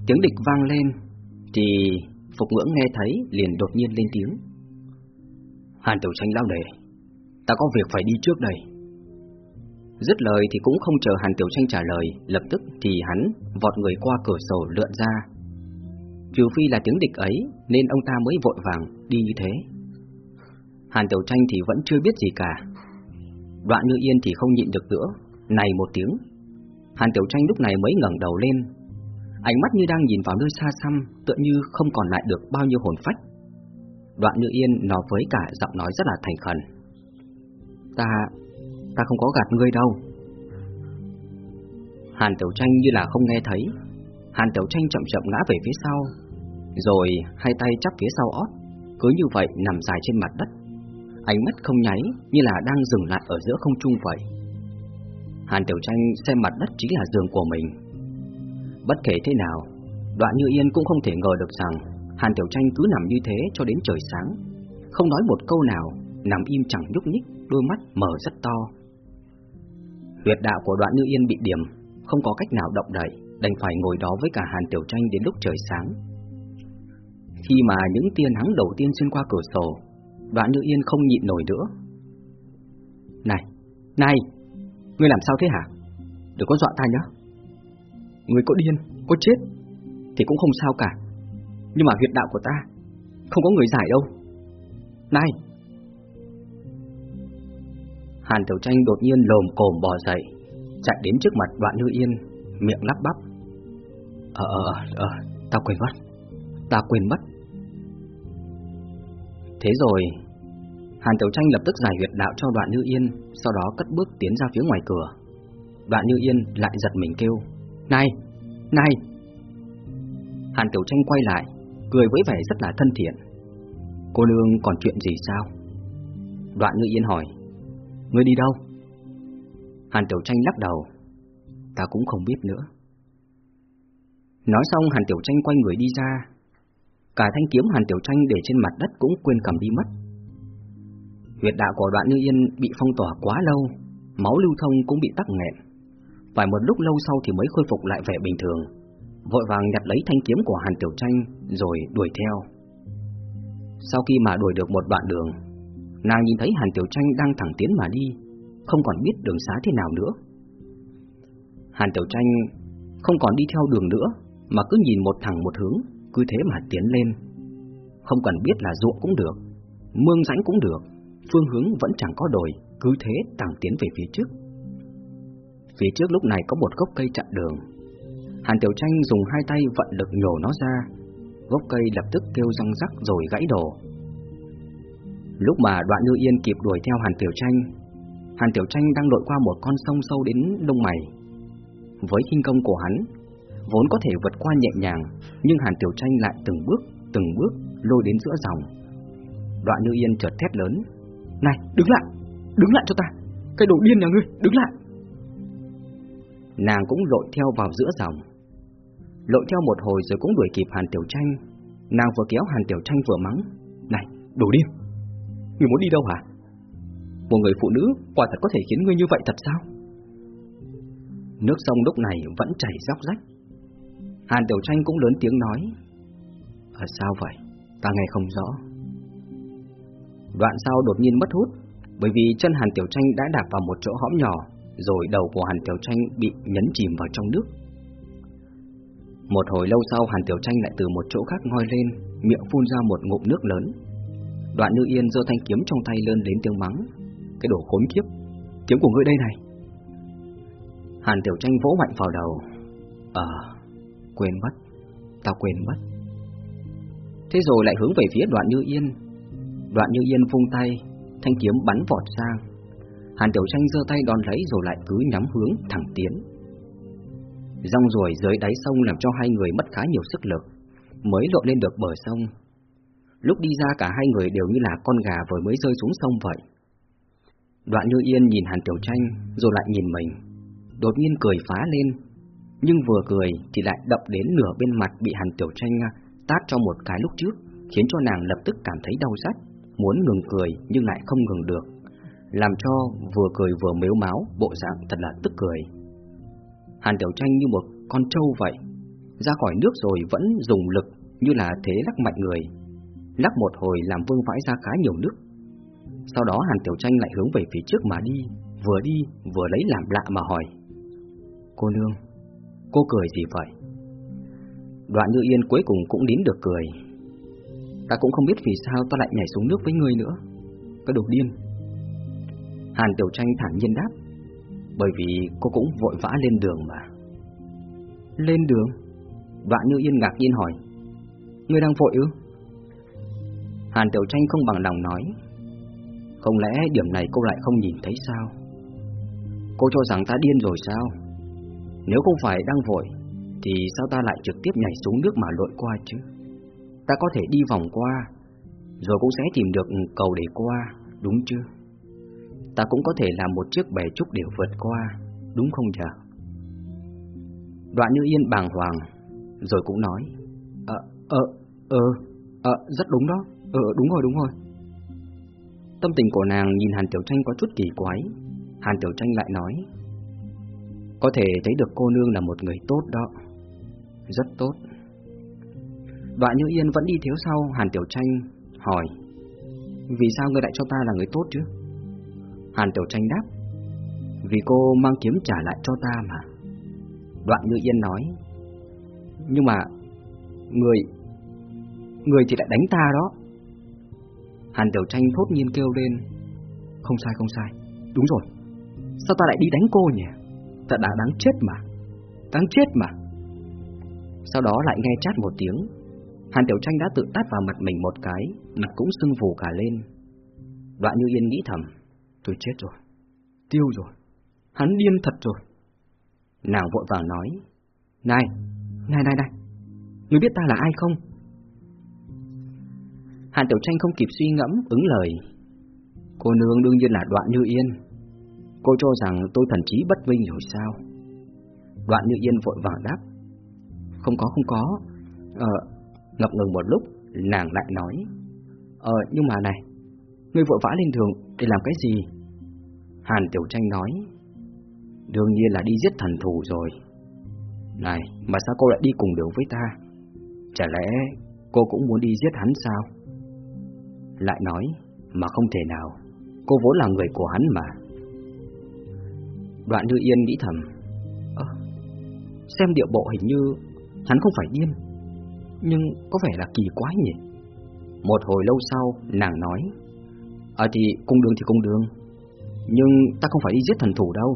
tiếng địch vang lên Thì Phục ngưỡng nghe thấy liền đột nhiên lên tiếng. Hàn Tiểu Tranh lao đề Ta có việc phải đi trước đây. Dứt lời thì cũng không chờ Hàn Tiểu Tranh trả lời Lập tức thì hắn vọt người qua cửa sổ lượn ra. Trừ phi là tiếng địch ấy Nên ông ta mới vội vàng đi như thế. Hàn Tiểu Tranh thì vẫn chưa biết gì cả. Đoạn Như Yên thì không nhịn được nữa Này một tiếng Hàn Tiểu Tranh lúc này mới ngẩng đầu lên. Ánh mắt như đang nhìn vào nơi xa xăm, Tựa như không còn lại được bao nhiêu hồn phách. Đoạn Như Yên nói với cả giọng nói rất là thành khẩn. Ta... ta không có gạt ngươi đâu. Hàn Tiểu Tranh như là không nghe thấy. Hàn Tiểu Tranh chậm chậm ngã về phía sau, Rồi hai tay chắp phía sau ót, Cứ như vậy nằm dài trên mặt đất. Ánh mắt không nháy, như là đang dừng lại ở giữa không trung vậy. Hàn Tiểu Tranh xem mặt đất chính là giường của mình. Bất kể thế nào Đoạn Như Yên cũng không thể ngờ được rằng Hàn Tiểu Tranh cứ nằm như thế cho đến trời sáng Không nói một câu nào Nằm im chẳng nhúc nhích Đôi mắt mở rất to. Huyệt đạo của đoạn Như Yên bị điểm Không có cách nào động đậy Đành phải ngồi đó với cả Hàn Tiểu Tranh đến lúc trời sáng. Khi mà những tia nắng đầu tiên xuyên qua cửa sổ Đoạn Như Yên không nhịn nổi nữa. Này, này Ngươi làm sao thế hả? Đừng có dọa ta nhá. Ngươi có điên, có chết Thì cũng không sao cả. Nhưng mà huyệt đạo của ta Không có người giải đâu. Này! Hàn Tiểu Tranh đột nhiên lồm cồm bò dậy Chạy đến trước mặt đoạn Như Yên Miệng lắp bắp. Ờ ờ ờ, ờ Ta quên mất. Ta quên mất. Thế rồi Hàn Tiểu Tranh lập tức giải huyệt đạo cho đoạn Như Yên Sau đó cất bước tiến ra phía ngoài cửa. Đoạn Như Yên lại giật mình kêu Này, này! Hàn Tiểu Tranh quay lại Cười với vẻ rất là thân thiện. Cô nương còn chuyện gì sao? Đoạn Như Yên hỏi Ngươi đi đâu? Hàn Tiểu Tranh lắc đầu Ta cũng không biết nữa. Nói xong Hàn Tiểu Tranh quay người đi ra. Cả thanh kiếm Hàn Tiểu Tranh để trên mặt đất cũng quên cầm đi mất. Huyệt đạo của đoạn như yên bị phong tỏa quá lâu, Máu lưu thông cũng bị tắc nghẹn Phải một lúc lâu sau thì mới khôi phục lại vẻ bình thường. Vội vàng nhặt lấy thanh kiếm của Hàn Tiểu Tranh Rồi đuổi theo. Sau khi mà đuổi được một đoạn đường, Nàng nhìn thấy Hàn Tiểu Tranh đang thẳng tiến mà đi, Không còn biết đường xá thế nào nữa. Hàn Tiểu Tranh không còn đi theo đường nữa, Mà cứ nhìn một thẳng một hướng, Cứ thế mà tiến lên. Không cần biết là ruộng cũng được, Mương rãnh cũng được Phương hướng vẫn chẳng có đổi, Cứ thế tàng tiến về phía trước. Phía trước lúc này có một gốc cây chặn đường. Hàn Tiểu Tranh dùng hai tay vận lực nhổ nó ra. Gốc cây lập tức kêu răng rắc rồi gãy đổ. Lúc mà đoạn như yên kịp đuổi theo Hàn Tiểu Tranh, Hàn Tiểu Tranh đang lội qua một con sông sâu đến lông mày. Với khinh công của hắn, Vốn có thể vượt qua nhẹ nhàng, Nhưng Hàn Tiểu Tranh lại từng bước Từng bước lôi đến giữa dòng. Đoạn như yên chợt thét lớn. Này, đứng lại Đứng lại cho ta. Cái đồ điên nhà ngươi, đứng lại. Nàng cũng lội theo vào giữa dòng. Lội theo một hồi rồi cũng đuổi kịp Hàn Tiểu Tranh. Nàng vừa kéo Hàn Tiểu Tranh vừa mắng. Này, đồ điên, Ngươi muốn đi đâu hả? Một người phụ nữ quả thật có thể khiến ngươi như vậy thật sao? Nước sông lúc này vẫn chảy róc rách. Hàn Tiểu Tranh cũng lớn tiếng nói À sao vậy? Ta nghe không rõ. Đoạn sau đột nhiên mất hút, Bởi vì chân Hàn Tiểu Tranh đã đạp vào một chỗ hõm nhỏ, Rồi đầu của Hàn Tiểu Tranh bị nhấn chìm vào trong nước. Một hồi lâu sau, Hàn Tiểu Tranh lại từ một chỗ khác ngoi lên, Miệng phun ra một ngụm nước lớn. Đoạn Như Yên giơ thanh kiếm trong tay lên đến tiếng mắng. Cái đồ khốn kiếp, Kiếm của ngươi đây này. Hàn Tiểu Tranh vỗ mạnh vào đầu. Ờ Quên mất, Tao quên mất. Thế rồi lại hướng về phía đoạn Như Yên. Đoạn Như Yên phung tay, Thanh kiếm bắn vọt sang Hàn Tiểu Tranh giơ tay đón lấy rồi lại cứ nhắm hướng thẳng tiến. Rong ruổi dưới đáy sông làm cho hai người mất khá nhiều sức lực, Mới lội lên được bờ sông. Lúc đi ra cả hai người đều như là con gà vừa mới rơi xuống sông vậy. Đoạn Như Yên nhìn Hàn Tiểu Tranh rồi lại nhìn mình, Đột nhiên cười phá lên. Nhưng vừa cười thì lại động đến nửa bên mặt bị Hàn Tiểu Tranh à, tát cho một cái lúc trước, Khiến cho nàng lập tức cảm thấy đau rát. Muốn ngừng cười nhưng lại không ngừng được, Làm cho vừa cười vừa mếu máu Bộ dạng thật là tức cười. Hàn Tiểu Tranh như một con trâu vậy, Ra khỏi nước rồi vẫn dùng lực như là thế lắc mạnh người, Lắc một hồi làm vương vãi ra khá nhiều nước. Sau đó Hàn Tiểu Tranh lại hướng về phía trước mà đi, Vừa đi vừa lấy làm lạ mà hỏi, Cô nương, Cô cười gì vậy? Đoạn Như Yên cuối cùng cũng đến được cười. Ta cũng không biết vì sao ta lại nhảy xuống nước với ngươi nữa Cái đồ điên Hàn Tiểu Tranh thản nhiên đáp Bởi vì cô cũng vội vã lên đường mà Lên đường? Đoạn Như Yên ngạc nhiên hỏi Ngươi đang vội ư? Hàn Tiểu Tranh không bằng lòng nói Không lẽ điểm này cô lại không nhìn thấy sao? Cô cho rằng ta điên rồi sao? Nếu không phải đang vội Thì sao ta lại trực tiếp nhảy xuống nước mà lội qua chứ? Ta có thể đi vòng qua Rồi cũng sẽ tìm được cầu để qua Đúng chưa? Ta cũng có thể làm một chiếc bè trúc để vượt qua Đúng không nhỉ? Đoạn như yên bàng hoàng Rồi cũng nói Ờ, ờ, ờ, ờ, rất đúng đó Ờ, đúng rồi, đúng rồi Tâm tình của nàng nhìn Hàn Tiểu Tranh có chút kỳ quái Hàn Tiểu Tranh lại nói Có thể thấy được cô nương là một người tốt đó Rất tốt Đoạn Như Yên vẫn đi thiếu sau, Hàn Tiểu Tranh hỏi, Vì sao ngươi lại cho ta là người tốt chứ? Hàn Tiểu Tranh đáp, Vì cô mang kiếm trả lại cho ta mà. Đoạn Như Yên nói, Nhưng mà Người Người thì lại đánh ta đó. Hàn Tiểu Tranh thốt nhiên kêu lên, Không sai không sai, Đúng rồi. Sao ta lại đi đánh cô nhỉ? Ta đã đáng chết mà, Đáng chết mà. Sau đó lại nghe chát một tiếng Hàn Tiểu Tranh đã tự tát vào mặt mình một cái, Mặt cũng sưng phù cả lên. Đoạn như yên nghĩ thầm, Tôi chết rồi, Tiêu rồi, Hắn điên thật rồi. Nàng vội vàng nói, Này Này này này Ngươi biết ta là ai không? Hàn Tiểu Tranh không kịp suy ngẫm, ứng lời. Cô nương đương nhiên là đoạn như yên. Cô cho rằng tôi thần trí bất minh rồi sao? Đoạn như yên vội vàng đáp, Không có không có. Ờ Ngập ngừng một lúc, Nàng lại nói Ờ nhưng mà này, Ngươi vội vã lên đường để làm cái gì? Hàn Tiểu Tranh nói, Đương nhiên là đi giết thần thù rồi. Này, mà sao cô lại đi cùng đường với ta? Chả lẽ cô cũng muốn đi giết hắn sao? Lại nói, Mà không thể nào, Cô vốn là người của hắn mà. Đoạn Như Yên nghĩ thầm, Ơ, Xem điệu bộ hình như Hắn không phải điên. Nhưng có vẻ là kỳ quái nhỉ? Một hồi lâu sau, nàng nói Ờ thì cung đường thì cung đường, Nhưng ta không phải đi giết thần thủ đâu.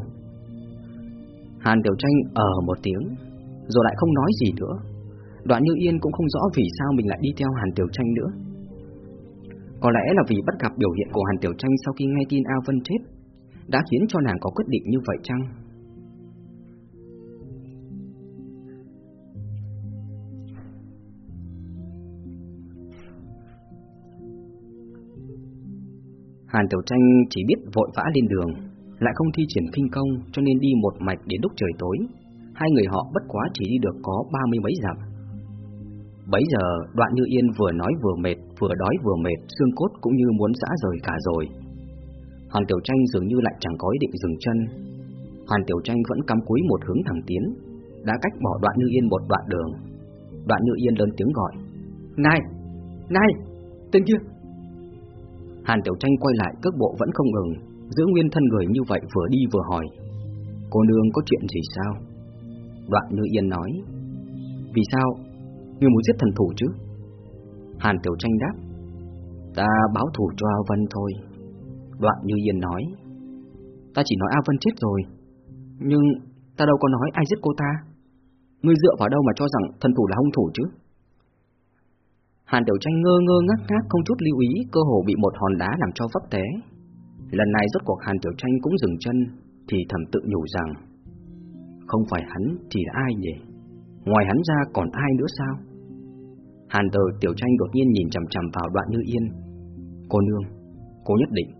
Hàn Tiểu Tranh ở một tiếng, Rồi lại không nói gì nữa. Đoạn Như Yên cũng không rõ vì sao mình lại đi theo Hàn Tiểu Tranh nữa. Có lẽ là vì bắt gặp biểu hiện của Hàn Tiểu Tranh sau khi nghe tin A Vân chết, Đã khiến cho nàng có quyết định như vậy chăng? Hàn Tiểu Tranh chỉ biết vội vã lên đường, lại không thi triển kinh công cho nên đi một mạch đến lúc trời tối. Hai người họ bất quá chỉ đi được có ba mươi mấy dặm. Bấy giờ đoạn như yên vừa nói vừa mệt, vừa đói vừa mệt, xương cốt cũng như muốn rã rời cả rồi. Hàn Tiểu Tranh dường như lại chẳng có ý định dừng chân. Hàn Tiểu Tranh vẫn cắm cúi một hướng thẳng tiến, đã cách bỏ đoạn như yên một đoạn đường. Đoạn như yên lớn tiếng gọi. Này! Này! Tên kia! Hàn Tiểu Tranh quay lại cước bộ vẫn không ngừng, giữ nguyên thân người như vậy vừa đi vừa hỏi. Cô nương có chuyện gì sao? Đoạn Như Yên nói. Vì sao? Ngươi muốn giết thần thủ chứ? Hàn Tiểu Tranh đáp. Ta báo thù cho A Vân thôi. Đoạn Như Yên nói. Ta chỉ nói A Vân chết rồi. Nhưng ta đâu có nói ai giết cô ta. Ngươi dựa vào đâu mà cho rằng thần thủ là hung thủ chứ? Hàn Tiểu Tranh ngơ ngơ ngác ngác không chút lưu ý, cơ hồ bị một hòn đá làm cho vấp té. Lần này rốt cuộc Hàn Tiểu Tranh cũng dừng chân, thì thầm tự nhủ rằng, không phải hắn thì là ai nhỉ? Ngoài hắn ra còn ai nữa sao? Hàn Tờ Tiểu Tranh đột nhiên nhìn chằm chằm vào đoạn như yên. Cô nương, cô nhất định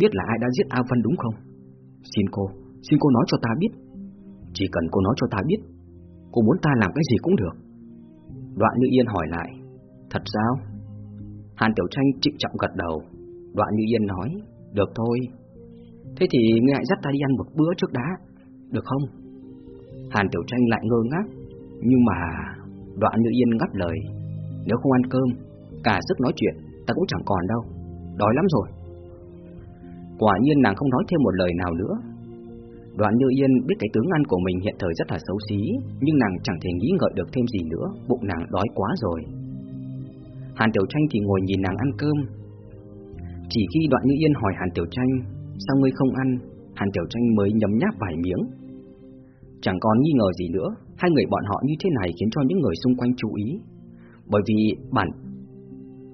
biết là ai đã giết A Vân đúng không? Xin cô, xin cô nói cho ta biết. Chỉ cần cô nói cho ta biết, cô muốn ta làm cái gì cũng được. Đoạn như yên hỏi lại, Thật sao? Hàn Tiểu Tranh trịnh trọng gật đầu. Đoạn như yên nói, Được thôi. Thế thì ngươi hãy dắt ta đi ăn một bữa trước đã, Được không? Hàn Tiểu Tranh lại ngơ ngác. Nhưng mà Đoạn Như Yên ngắt lời, Nếu không ăn cơm, Cả sức nói chuyện ta cũng chẳng còn đâu, Đói lắm rồi. Quả nhiên nàng không nói thêm một lời nào nữa. Đoạn Như Yên biết cái tướng ăn của mình hiện thời rất là xấu xí, Nhưng nàng chẳng thể nghĩ ngợi được thêm gì nữa, Bụng nàng đói quá rồi. Hàn Tiểu Tranh thì ngồi nhìn nàng ăn cơm. Chỉ khi Đoạn Như Yên hỏi Hàn Tiểu Tranh Sao ngươi không ăn? Hàn Tiểu Tranh mới nhấm nháp vài miếng. Chẳng còn nghi ngờ gì nữa, Hai người bọn họ như thế này khiến cho những người xung quanh chú ý. Bởi vì bản,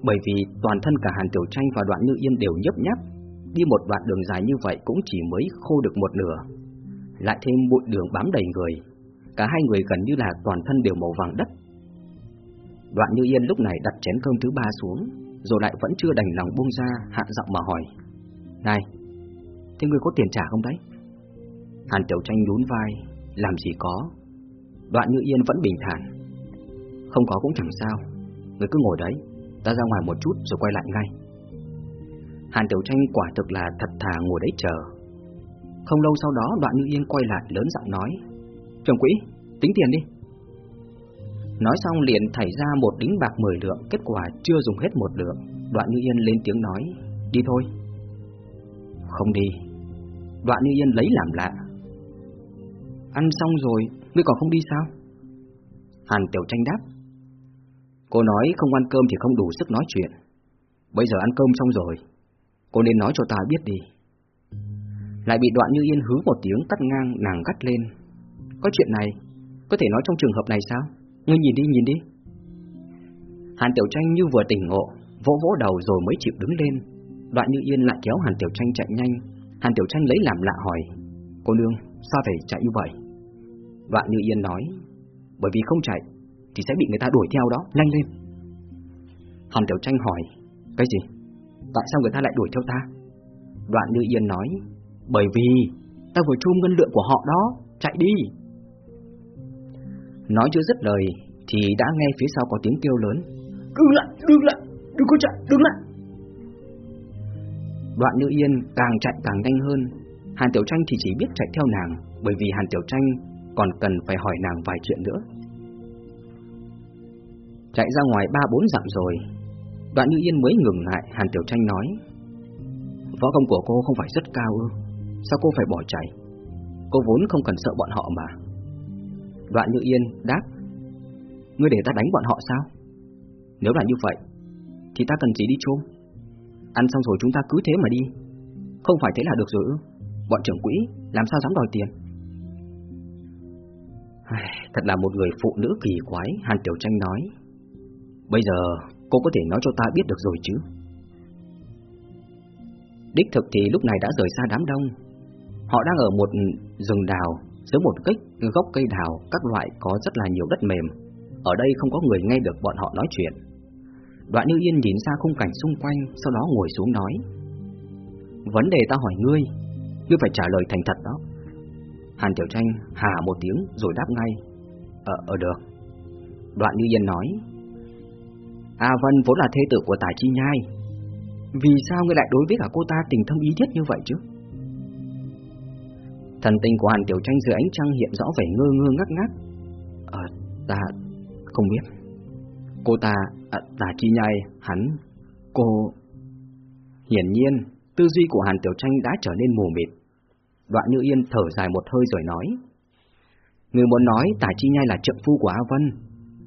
Bởi vì toàn thân cả Hàn Tiểu Tranh và Đoạn Như Yên đều nhấp nháp, Đi một đoạn đường dài như vậy cũng chỉ mới khô được một nửa. Lại thêm bụi đường bám đầy người, Cả hai người gần như là toàn thân đều màu vàng đất. Đoạn Như Yên lúc này đặt chén cơm thứ ba xuống Rồi lại vẫn chưa đành lòng buông ra Hạ giọng mà hỏi. Này Thế ngươi có tiền trả không đấy? Hàn Tiểu Tranh nhún vai Làm gì có. Đoạn Như Yên vẫn bình thản. Không có cũng chẳng sao. Ngươi cứ ngồi đấy Ta ra ngoài một chút rồi quay lại ngay. Hàn Tiểu Tranh quả thực là thật thà ngồi đấy chờ. Không lâu sau đó Đoạn Như Yên quay lại lớn giọng nói. Trưởng quỹ, tính tiền đi. Nói xong liền thảy ra một đính bạc 10 lượng, Kết quả chưa dùng hết một lượng. Đoạn Như Yên lên tiếng nói, Đi thôi. Không đi. Đoạn Như Yên lấy làm lạ. Ăn xong rồi, Ngươi còn không đi sao? Hàn Tiểu Tranh đáp, Cô nói không ăn cơm thì không đủ sức nói chuyện. Bây giờ ăn cơm xong rồi, Cô nên nói cho ta biết đi. Lại bị đoạn như yên hứa một tiếng cắt ngang, nàng gắt lên. Có chuyện này, Có thể nói trong trường hợp này sao? Ngươi nhìn đi nhìn đi. Hàn Tiểu Tranh như vừa tỉnh ngộ, Vỗ vỗ đầu rồi mới chịu đứng lên. Đoạn như yên lại kéo Hàn Tiểu Tranh chạy nhanh. Hàn Tiểu Tranh lấy làm lạ hỏi, Cô nương, sao phải chạy như vậy? Đoạn như yên nói, Bởi vì không chạy Thì sẽ bị người ta đuổi theo đó, Nhanh lên. Hàn Tiểu Tranh hỏi, Cái gì? Tại sao người ta lại đuổi theo ta? Đoạn như yên nói, Bởi vì ta vừa chung ngân lượng của họ đó, Chạy đi. Nói chưa dứt lời Thì đã nghe phía sau có tiếng kêu lớn. Đừng lại, đừng lại, đừng có chạy, đừng lại. Đoạn như yên càng chạy càng nhanh hơn. Hàn Tiểu Tranh thì chỉ biết chạy theo nàng Bởi vì Hàn Tiểu Tranh còn cần phải hỏi nàng vài chuyện nữa. Chạy ra ngoài ba bốn dặm rồi Đoạn Như Yên mới ngừng lại Hàn Tiểu Tranh nói Võ công của cô không phải rất cao ư? Sao cô phải bỏ chạy? Cô vốn không cần sợ bọn họ mà Đoạn Như Yên đáp, Ngươi để ta đánh bọn họ sao? Nếu là như vậy, Thì ta cần gì đi chôm Ăn xong rồi chúng ta cứ thế mà đi. Không phải thế là được rồi ư? Bọn trưởng quỹ làm sao dám đòi tiền? Thật là một người phụ nữ kỳ quái, Hàn Tiểu Tranh nói. Bây giờ cô có thể nói cho ta biết được rồi chứ? Đích thực thì lúc này đã rời xa đám đông. Họ đang ở một rừng đào dưới một kích gốc cây đào Các loại có rất là nhiều đất mềm. Ở đây không có người nghe được bọn họ nói chuyện. Đoạn Như Yên nhìn ra khung cảnh xung quanh Sau đó ngồi xuống nói. Vấn đề ta hỏi ngươi Ngươi phải trả lời thành thật đó. Hàn Tiểu Tranh hà một tiếng rồi đáp ngay. Ờ, ờ được. Đoạn Như Yên nói. A Vân vốn là thê tử của Tài Chi Nhai. Vì sao ngươi lại đối với cả cô ta tình thâm ý thiết như vậy chứ? Thần tình của Hàn Tiểu Tranh dưới ánh trăng hiện rõ vẻ ngơ ngơ ngắc ngắc Ờ, ta không biết. Cô ta, à, ta Chi Nhai, hắn, cô Hiển nhiên, tư duy của Hàn Tiểu Tranh đã trở nên mù mịt. Đoạn Như Yên thở dài một hơi rồi nói Người muốn nói Tả Chi Nhai là trợ phu của A Vân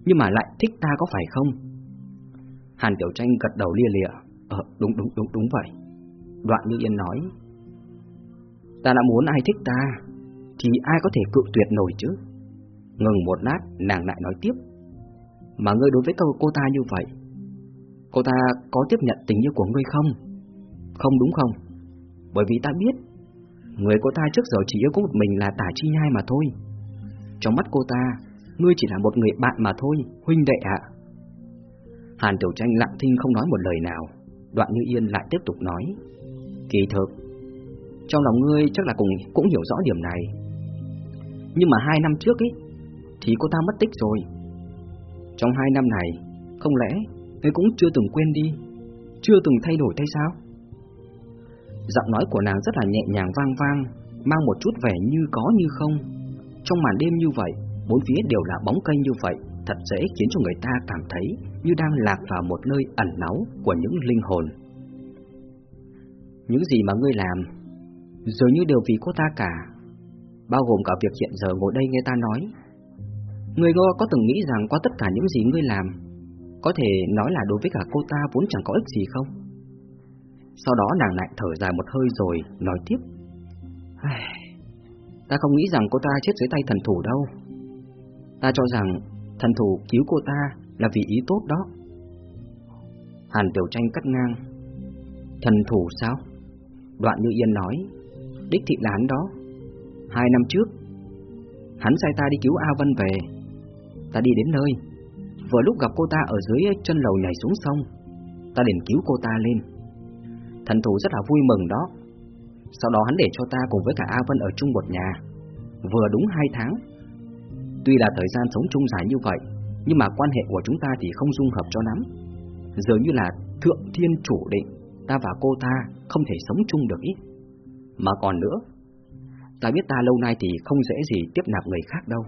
Nhưng mà lại thích ta có phải không? Hàn Tiểu Tranh gật đầu lia lịa Ờ đúng đúng đúng đúng vậy. Đoạn Như Yên nói Ta đã muốn ai thích ta, Thì ai có thể cự tuyệt nổi chứ? Ngừng một lát, nàng lại nói tiếp. Mà ngươi đối với câu cô ta như vậy, Cô ta có tiếp nhận tình yêu của ngươi không? Không đúng không? Bởi vì ta biết, Người cô ta trước giờ chỉ yêu có một mình là tả chi nhai mà thôi. Trong mắt cô ta, Ngươi chỉ là một người bạn mà thôi, Huynh đệ ạ. Hàn Tiểu Tranh lặng thinh không nói một lời nào. Đoạn Như Yên lại tiếp tục nói. Kỳ thực trong lòng ngươi chắc là cũng, cũng hiểu rõ điểm này. Nhưng mà hai năm trước ấy Thì cô ta mất tích rồi. Trong hai năm này Không lẽ ngươi cũng chưa từng quên đi Chưa từng thay đổi hay sao? Giọng nói của nàng rất là nhẹ nhàng vang vang Mang một chút vẻ như có như không. Trong màn đêm như vậy Bốn phía đều là bóng cây như vậy thật dễ khiến cho người ta cảm thấy như đang lạc vào một nơi ẩn náu của những linh hồn. Những gì mà ngươi làm, dường như đều vì cô ta cả, bao gồm cả việc hiện giờ ngồi đây nghe ta nói. Người ngô có từng nghĩ rằng qua tất cả những gì ngươi làm, có thể nói là đối với cả cô ta vốn chẳng có ích gì không? Sau đó nàng lại thở dài một hơi rồi nói tiếp. Ta không nghĩ rằng cô ta chết dưới tay thần thủ đâu. Ta cho rằng thần thủ cứu cô ta là vì ý tốt đó. Hàn Tiểu Tranh cắt ngang. Thần thủ sao? Đoạn Như Yên nói. Đích thị là hắn đó. Hai năm trước, hắn sai ta đi cứu A Vân về. Ta đi đến nơi, vừa lúc gặp cô ta ở dưới chân lầu nhảy xuống sông. Ta liền cứu cô ta lên. Thần thủ rất là vui mừng đó. Sau đó hắn để cho ta cùng với cả A Vân ở chung một nhà Vừa đúng hai tháng Tuy là thời gian sống chung dài như vậy Nhưng mà quan hệ của chúng ta thì không dung hợp cho lắm Dường như là thượng thiên chủ định Ta và cô ta không thể sống chung được ít mà còn nữa Ta biết ta lâu nay thì không dễ gì tiếp nạp người khác đâu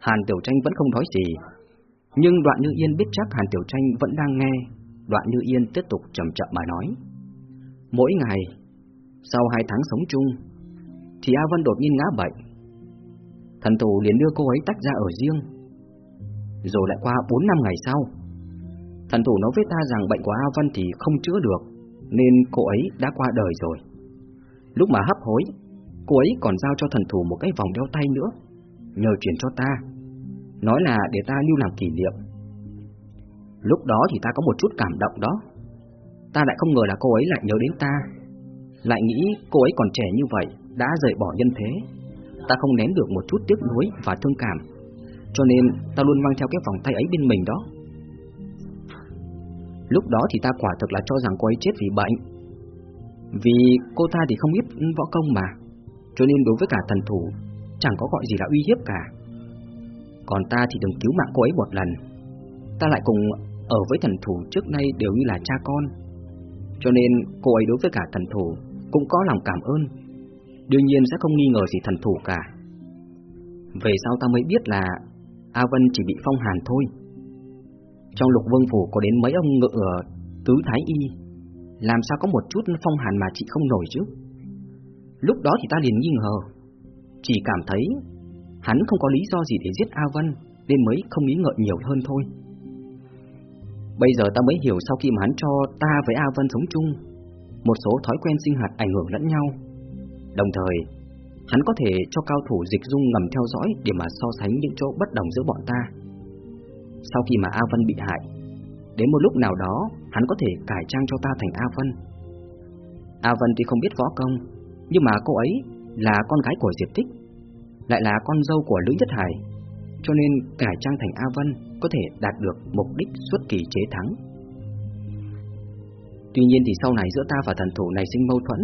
Hàn Tiểu Tranh vẫn không nói gì Nhưng Đoạn Như Yên biết chắc Hàn Tiểu Tranh vẫn đang nghe Đoạn Như Yên tiếp tục chậm chậm mà nói Mỗi ngày, sau hai tháng sống chung, thì A Vân đột nhiên ngã bệnh. Thần thủ liền đưa cô ấy tách ra ở riêng. Rồi lại qua 4 năm ngày sau, thần thủ nói với ta rằng bệnh của A Vân thì không chữa được, nên cô ấy đã qua đời rồi. Lúc mà hấp hối, cô ấy còn giao cho thần thủ một cái vòng đeo tay nữa, nhờ chuyển cho ta, nói là để ta lưu làm kỷ niệm. Lúc đó thì ta có một chút cảm động đó. Ta lại không ngờ là cô ấy lại nhớ đến ta Lại nghĩ cô ấy còn trẻ như vậy Đã rời bỏ nhân thế Ta không nén được một chút tiếc nuối và thương cảm Cho nên ta luôn mang theo cái vòng tay ấy bên mình đó Lúc đó thì ta quả thực là cho rằng cô ấy chết vì bệnh. Vì cô ta thì không biết võ công mà, Cho nên đối với cả thần thủ, Chẳng có gọi gì là uy hiếp cả. Còn ta thì đừng cứu mạng cô ấy một lần. Ta lại cùng ở với thần thủ trước nay đều như là cha con. Cho nên cô ấy đối với cả thần thủ Cũng có lòng cảm ơn. Đương nhiên sẽ không nghi ngờ gì thần thủ cả. Về sau ta mới biết là A Vân chỉ bị phong hàn thôi. Trong lục vương phủ có đến mấy ông ngự Tứ Thái Y. Làm sao có một chút phong hàn mà chị không nổi chứ? Lúc đó thì ta liền nghi ngờ. Chỉ cảm thấy Hắn không có lý do gì để giết A Vân, Nên mới không nghĩ ngợi nhiều hơn thôi. Bây giờ ta mới hiểu sau khi mà hắn cho ta với A Vân sống chung, Một số thói quen sinh hoạt ảnh hưởng lẫn nhau. Đồng thời, Hắn có thể cho cao thủ dịch dung ngầm theo dõi Để mà so sánh những chỗ bất đồng giữa bọn ta. Sau khi mà A Vân bị hại Đến một lúc nào đó Hắn có thể cải trang cho ta thành A Vân A Vân thì không biết võ công Nhưng mà cô ấy là con gái của Diệp Tích Lại là con dâu của Lữ Nhất Hải Cho nên cải trang thành A Vân có thể đạt được mục đích xuất kỳ chế thắng. Tuy nhiên thì sau này giữa ta và thần thủ này sinh mâu thuẫn,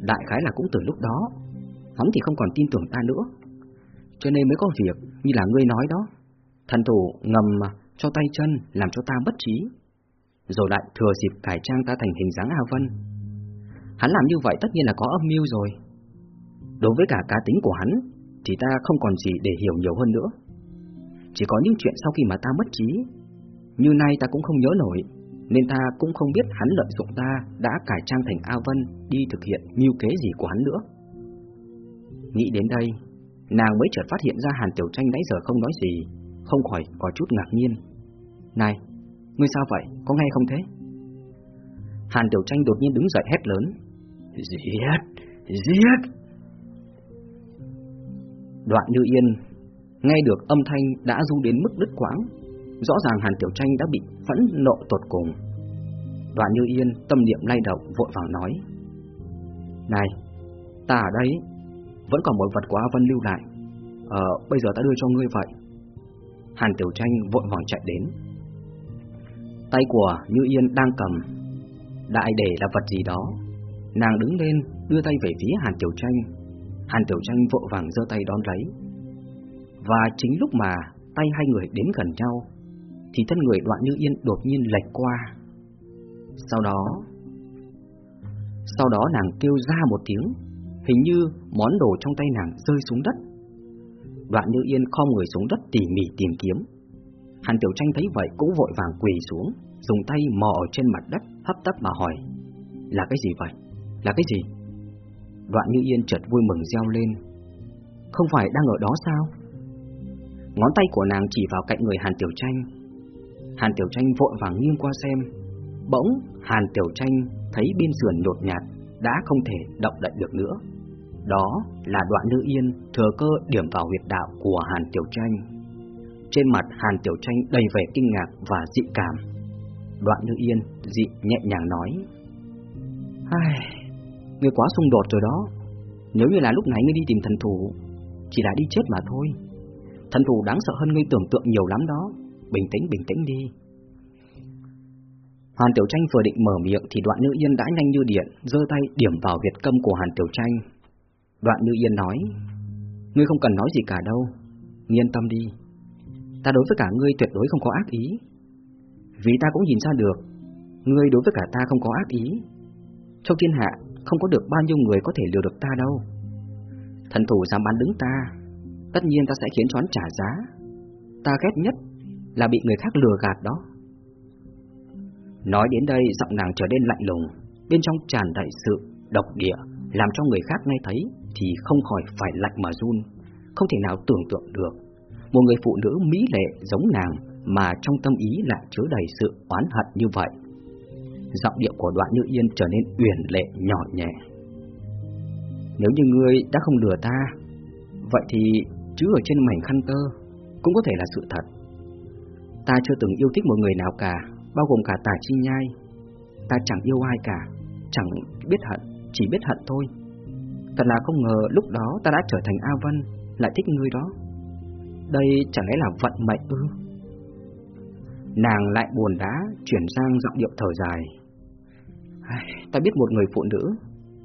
đại khái là cũng từ lúc đó, hắn thì không còn tin tưởng ta nữa. Cho nên mới có việc như là ngươi nói đó, thần thủ ngầm cho tay chân làm cho ta bất trí, rồi lại thừa dịp cải trang ta thành hình dáng A Vân. Hắn làm như vậy tất nhiên là có âm mưu rồi. Đối với cả cá tính của hắn thì ta không còn gì để hiểu nhiều hơn nữa. Chỉ có những chuyện sau khi mà ta mất trí Như nay ta cũng không nhớ nổi Nên ta cũng không biết hắn lợi dụng ta Đã cải trang thành A Vân Đi thực hiện mưu kế gì của hắn nữa Nghĩ đến đây Nàng mới chợt phát hiện ra Hàn Tiểu Tranh nãy giờ không nói gì không khỏi có chút ngạc nhiên. Này, ngươi sao vậy, có nghe không thế? Hàn Tiểu Tranh đột nhiên đứng dậy hét lớn. Giết, giết! Đoạn Như Yên Nghe được âm thanh đã du đến mức đứt quãng. Rõ ràng Hàn Tiểu Tranh đã bị phẫn nộ tột cùng. Đoạn Như Yên tâm niệm lay động vội vàng nói. Này, ta ở đây Vẫn còn một vật của A Vân lưu lại. Ờ, bây giờ ta đưa cho ngươi vậy. Hàn Tiểu Tranh vội vàng chạy đến. Tay của Như Yên đang cầm, Đại để là vật gì đó. Nàng đứng lên, đưa tay về phía Hàn Tiểu Tranh. Hàn Tiểu Tranh vội vàng giơ tay đón lấy. Và chính lúc mà tay hai người đến gần nhau, Thì thân người đoạn như yên đột nhiên lệch qua. Sau đó Sau đó nàng kêu ra một tiếng, Hình như món đồ trong tay nàng rơi xuống đất. Đoạn Như Yên khom người xuống đất tỉ mỉ tìm kiếm. Hàn Tiểu Tranh thấy vậy cũng vội vàng quỳ xuống, dùng tay mò ở trên mặt đất, hấp tấp mà hỏi: "Là cái gì vậy? Là cái gì?" Đoạn Như Yên chợt vui mừng reo lên: "Không phải đang ở đó sao?" Ngón tay của nàng chỉ vào cạnh người Hàn Tiểu Tranh. Hàn Tiểu Tranh vội vàng nghiêng qua xem, bỗng Hàn Tiểu Tranh thấy bên sườn nhột nhạt đã không thể động đậy được nữa. Đó là đoạn nữ yên thừa cơ điểm vào huyệt đạo của Hàn Tiểu Tranh. Trên mặt Hàn Tiểu Tranh đầy vẻ kinh ngạc và dị cảm. Đoạn nữ yên dị nhẹ nhàng nói Ai, Ngươi quá xung đột rồi đó Nếu như là lúc nãy ngươi đi tìm thần thủ Chỉ là đi chết mà thôi Thần thủ đáng sợ hơn ngươi tưởng tượng nhiều lắm đó Bình tĩnh bình tĩnh đi Hàn Tiểu Tranh vừa định mở miệng thì đoạn nữ yên đã nhanh như điện, giơ tay điểm vào huyệt câm của Hàn Tiểu Tranh. Đoạn như yên nói, ngươi không cần nói gì cả đâu, yên tâm đi. Ta đối với cả ngươi tuyệt đối không có ác ý. Vì ta cũng nhìn ra được, ngươi đối với cả ta không có ác ý. Trong thiên hạ, không có được bao nhiêu người có thể lừa được ta đâu. Thần thủ dám bán đứng ta, tất nhiên ta sẽ khiến choán trả giá. Ta ghét nhất là bị người khác lừa gạt đó. Nói đến đây giọng nàng trở nên lạnh lùng Bên trong tràn đầy sự độc địa làm cho người khác nghe thấy Thì không khỏi phải lạnh mà run Không thể nào tưởng tượng được. Một người phụ nữ mỹ lệ giống nàng Mà trong tâm ý lại chứa đầy sự oán hận như vậy. Giọng điệu của đoạn như yên trở nên uyển lệ nhỏ nhẹ. Nếu như ngươi đã không lừa ta Vậy thì chữ ở trên mảnh khăn tơ Cũng có thể là sự thật. Ta chưa từng yêu thích một người nào cả bao gồm cả tả chi nhai. Ta chẳng yêu ai cả, chẳng biết hận, chỉ biết hận thôi. Thật là không ngờ lúc đó ta đã trở thành A Vân, lại thích ngươi đó. Đây chẳng lẽ là vận mệnh ư? Nàng lại buồn đá, chuyển sang giọng điệu thở dài. Ta biết một người phụ nữ,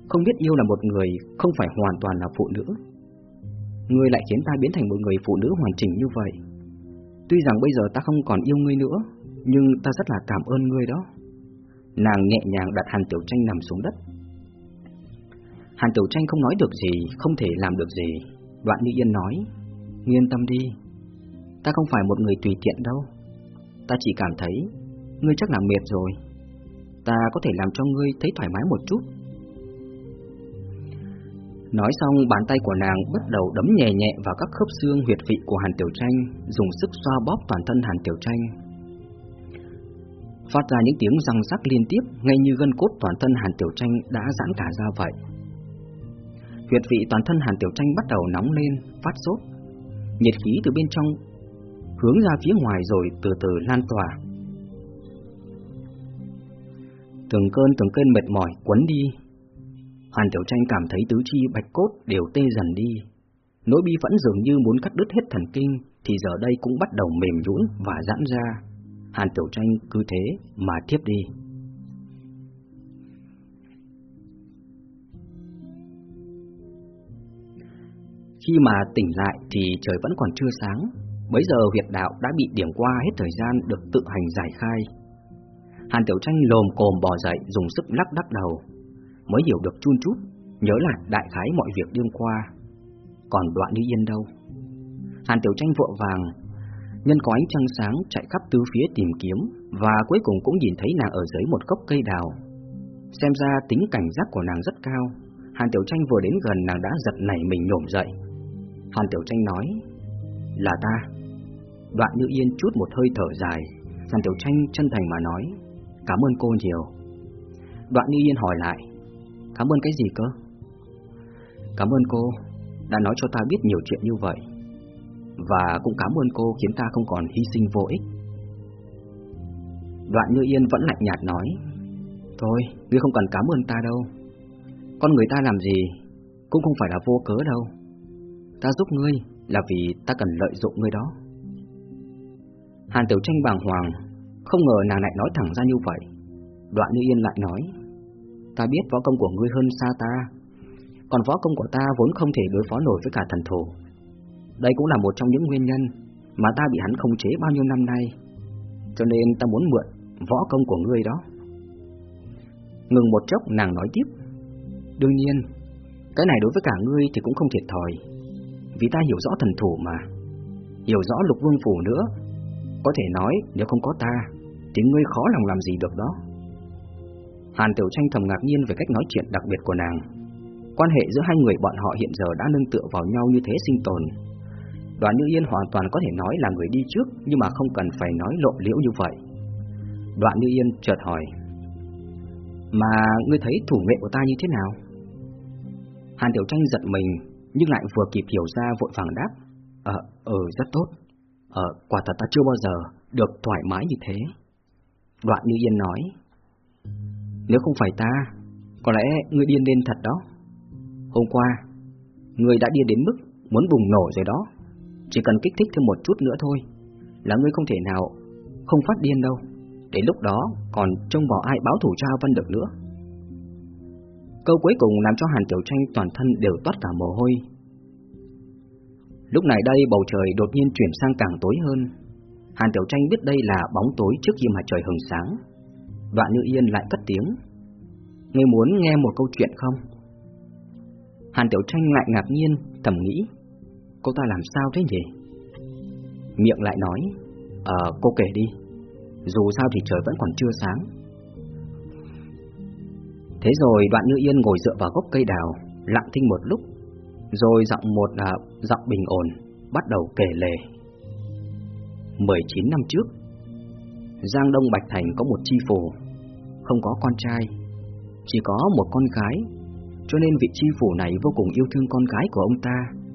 không biết yêu là một người không phải hoàn toàn là phụ nữ. Ngươi lại khiến ta biến thành một người phụ nữ hoàn chỉnh như vậy. Tuy rằng bây giờ ta không còn yêu ngươi nữa, nhưng ta rất là cảm ơn ngươi đó Nàng nhẹ nhàng đặt Hàn Tiểu Tranh nằm xuống đất Hàn Tiểu Tranh không nói được gì Không thể làm được gì. Đoạn Như Yên nói Yên tâm đi. Ta không phải một người tùy tiện đâu. Ta chỉ cảm thấy Ngươi chắc là mệt rồi. Ta có thể làm cho ngươi thấy thoải mái một chút. Nói xong bàn tay của nàng bắt đầu đấm nhẹ nhẹ vào các khớp xương huyệt vị của Hàn Tiểu Tranh Dùng sức xoa bóp toàn thân Hàn Tiểu Tranh. Phát ra những tiếng răng rắc liên tiếp, ngay như gân cốt toàn thân Hàn Tiểu Tranh đã giãn cả ra vậy. Huyệt vị toàn thân Hàn Tiểu Tranh bắt đầu nóng lên, phát sốt. Nhiệt khí từ bên trong hướng ra phía ngoài rồi từ từ lan tỏa. Từng cơn từng cơn mệt mỏi quấn đi. Hàn Tiểu Tranh cảm thấy tứ chi bạch cốt đều tê dần đi. Nỗi bi vẫn dường như muốn cắt đứt hết thần kinh thì giờ đây cũng bắt đầu mềm nhũn và giãn ra. Hàn Tiểu Tranh cứ thế mà tiếp đi. Khi mà tỉnh lại thì trời vẫn còn chưa sáng, bấy giờ huyệt đạo đã bị điểm qua hết thời gian được tự hành giải khai. Hàn Tiểu Tranh lồm cồm bò dậy dùng sức lắc đắc đầu, mới hiểu được chun chút, nhớ lại đại khái mọi việc đêm qua. Còn đoạn đi yên đâu? Hàn Tiểu Tranh vội vàng Nhân có ánh trăng sáng chạy khắp tứ phía tìm kiếm Và cuối cùng cũng nhìn thấy nàng ở dưới một gốc cây đào Xem ra tính cảnh giác của nàng rất cao Hàn Tiểu Tranh vừa đến gần nàng đã giật nảy mình nhổm dậy Hàn Tiểu Tranh nói Là ta. Đoạn Như Yên chút một hơi thở dài Hàn Tiểu Tranh chân thành mà nói Cảm ơn cô nhiều. Đoạn Như Yên hỏi lại Cảm ơn cái gì cơ? Cảm ơn cô Đã nói cho ta biết nhiều chuyện như vậy và cũng cảm ơn cô khiến ta không còn hy sinh vô ích. Đoạn Như Yên vẫn lạnh nhạt nói Thôi, ngươi không cần cảm ơn ta đâu. Con người ta làm gì Cũng không phải là vô cớ đâu. Ta giúp ngươi là vì ta cần lợi dụng ngươi đó Hàn Tiểu Tranh bàng hoàng Không ngờ nàng lại nói thẳng ra như vậy Đoạn Như Yên lại nói Ta biết võ công của ngươi hơn xa ta Còn võ công của ta vốn không thể đối phó nổi với cả thần thổ. đây cũng là một trong những nguyên nhân mà ta bị hắn không chế bao nhiêu năm nay. Cho nên ta muốn mượn võ công của ngươi đó. Ngừng một chốc nàng nói tiếp. Đương nhiên, cái này đối với cả ngươi thì cũng không thiệt thòi. Vì ta hiểu rõ thần thủ mà. Hiểu rõ lục vương phủ nữa, Có thể nói nếu không có ta, Thì ngươi khó lòng làm gì được đó. Hàn Tiểu Tranh thầm ngạc nhiên về cách nói chuyện đặc biệt của nàng. Quan hệ giữa hai người bọn họ hiện giờ đã nâng tựa vào nhau như thế sinh tồn. Đoàn Như Yên hoàn toàn có thể nói là người đi trước, Nhưng mà không cần phải nói lộ liễu như vậy. Đoạn Như Yên chợt hỏi, Mà ngươi thấy thủ nghệ của ta như thế nào? Hàn Tiểu Tranh giật mình nhưng lại vừa kịp hiểu ra vội vàng đáp Ờ, ừ, rất tốt. Ờ, quả thật ta chưa bao giờ được thoải mái như thế. Đoạn Như Yên nói Nếu không phải ta Có lẽ ngươi điên lên thật đó. Hôm qua Ngươi đã điên đến mức muốn bùng nổ rồi đó. Chỉ cần kích thích thêm một chút nữa thôi Là ngươi không thể nào Không phát điên đâu. Đến lúc đó còn trông vào ai báo thủ cho Vân được nữa. Câu cuối cùng làm cho Hàn Tiểu Tranh toàn thân đều toát cả mồ hôi. Lúc này đây bầu trời đột nhiên chuyển sang càng tối hơn. Hàn Tiểu Tranh biết đây là bóng tối trước khi mà trời hừng sáng. Đoạn Như Yên lại cất tiếng. Ngươi muốn nghe một câu chuyện không? Hàn Tiểu Tranh lại ngạc nhiên, thầm nghĩ. Cô ta làm sao thế nhỉ? Miệng lại nói Ờ, cô kể đi. Dù sao thì trời vẫn còn chưa sáng. Thế rồi đoạn như yên ngồi dựa vào gốc cây đào Lặng thinh một lúc Rồi giọng một à, giọng bình ổn Bắt đầu kể lề 19 năm trước Giang Đông Bạch Thành có một chi phủ Không có con trai Chỉ có một con gái Cho nên vị chi phủ này vô cùng yêu thương con gái của ông ta.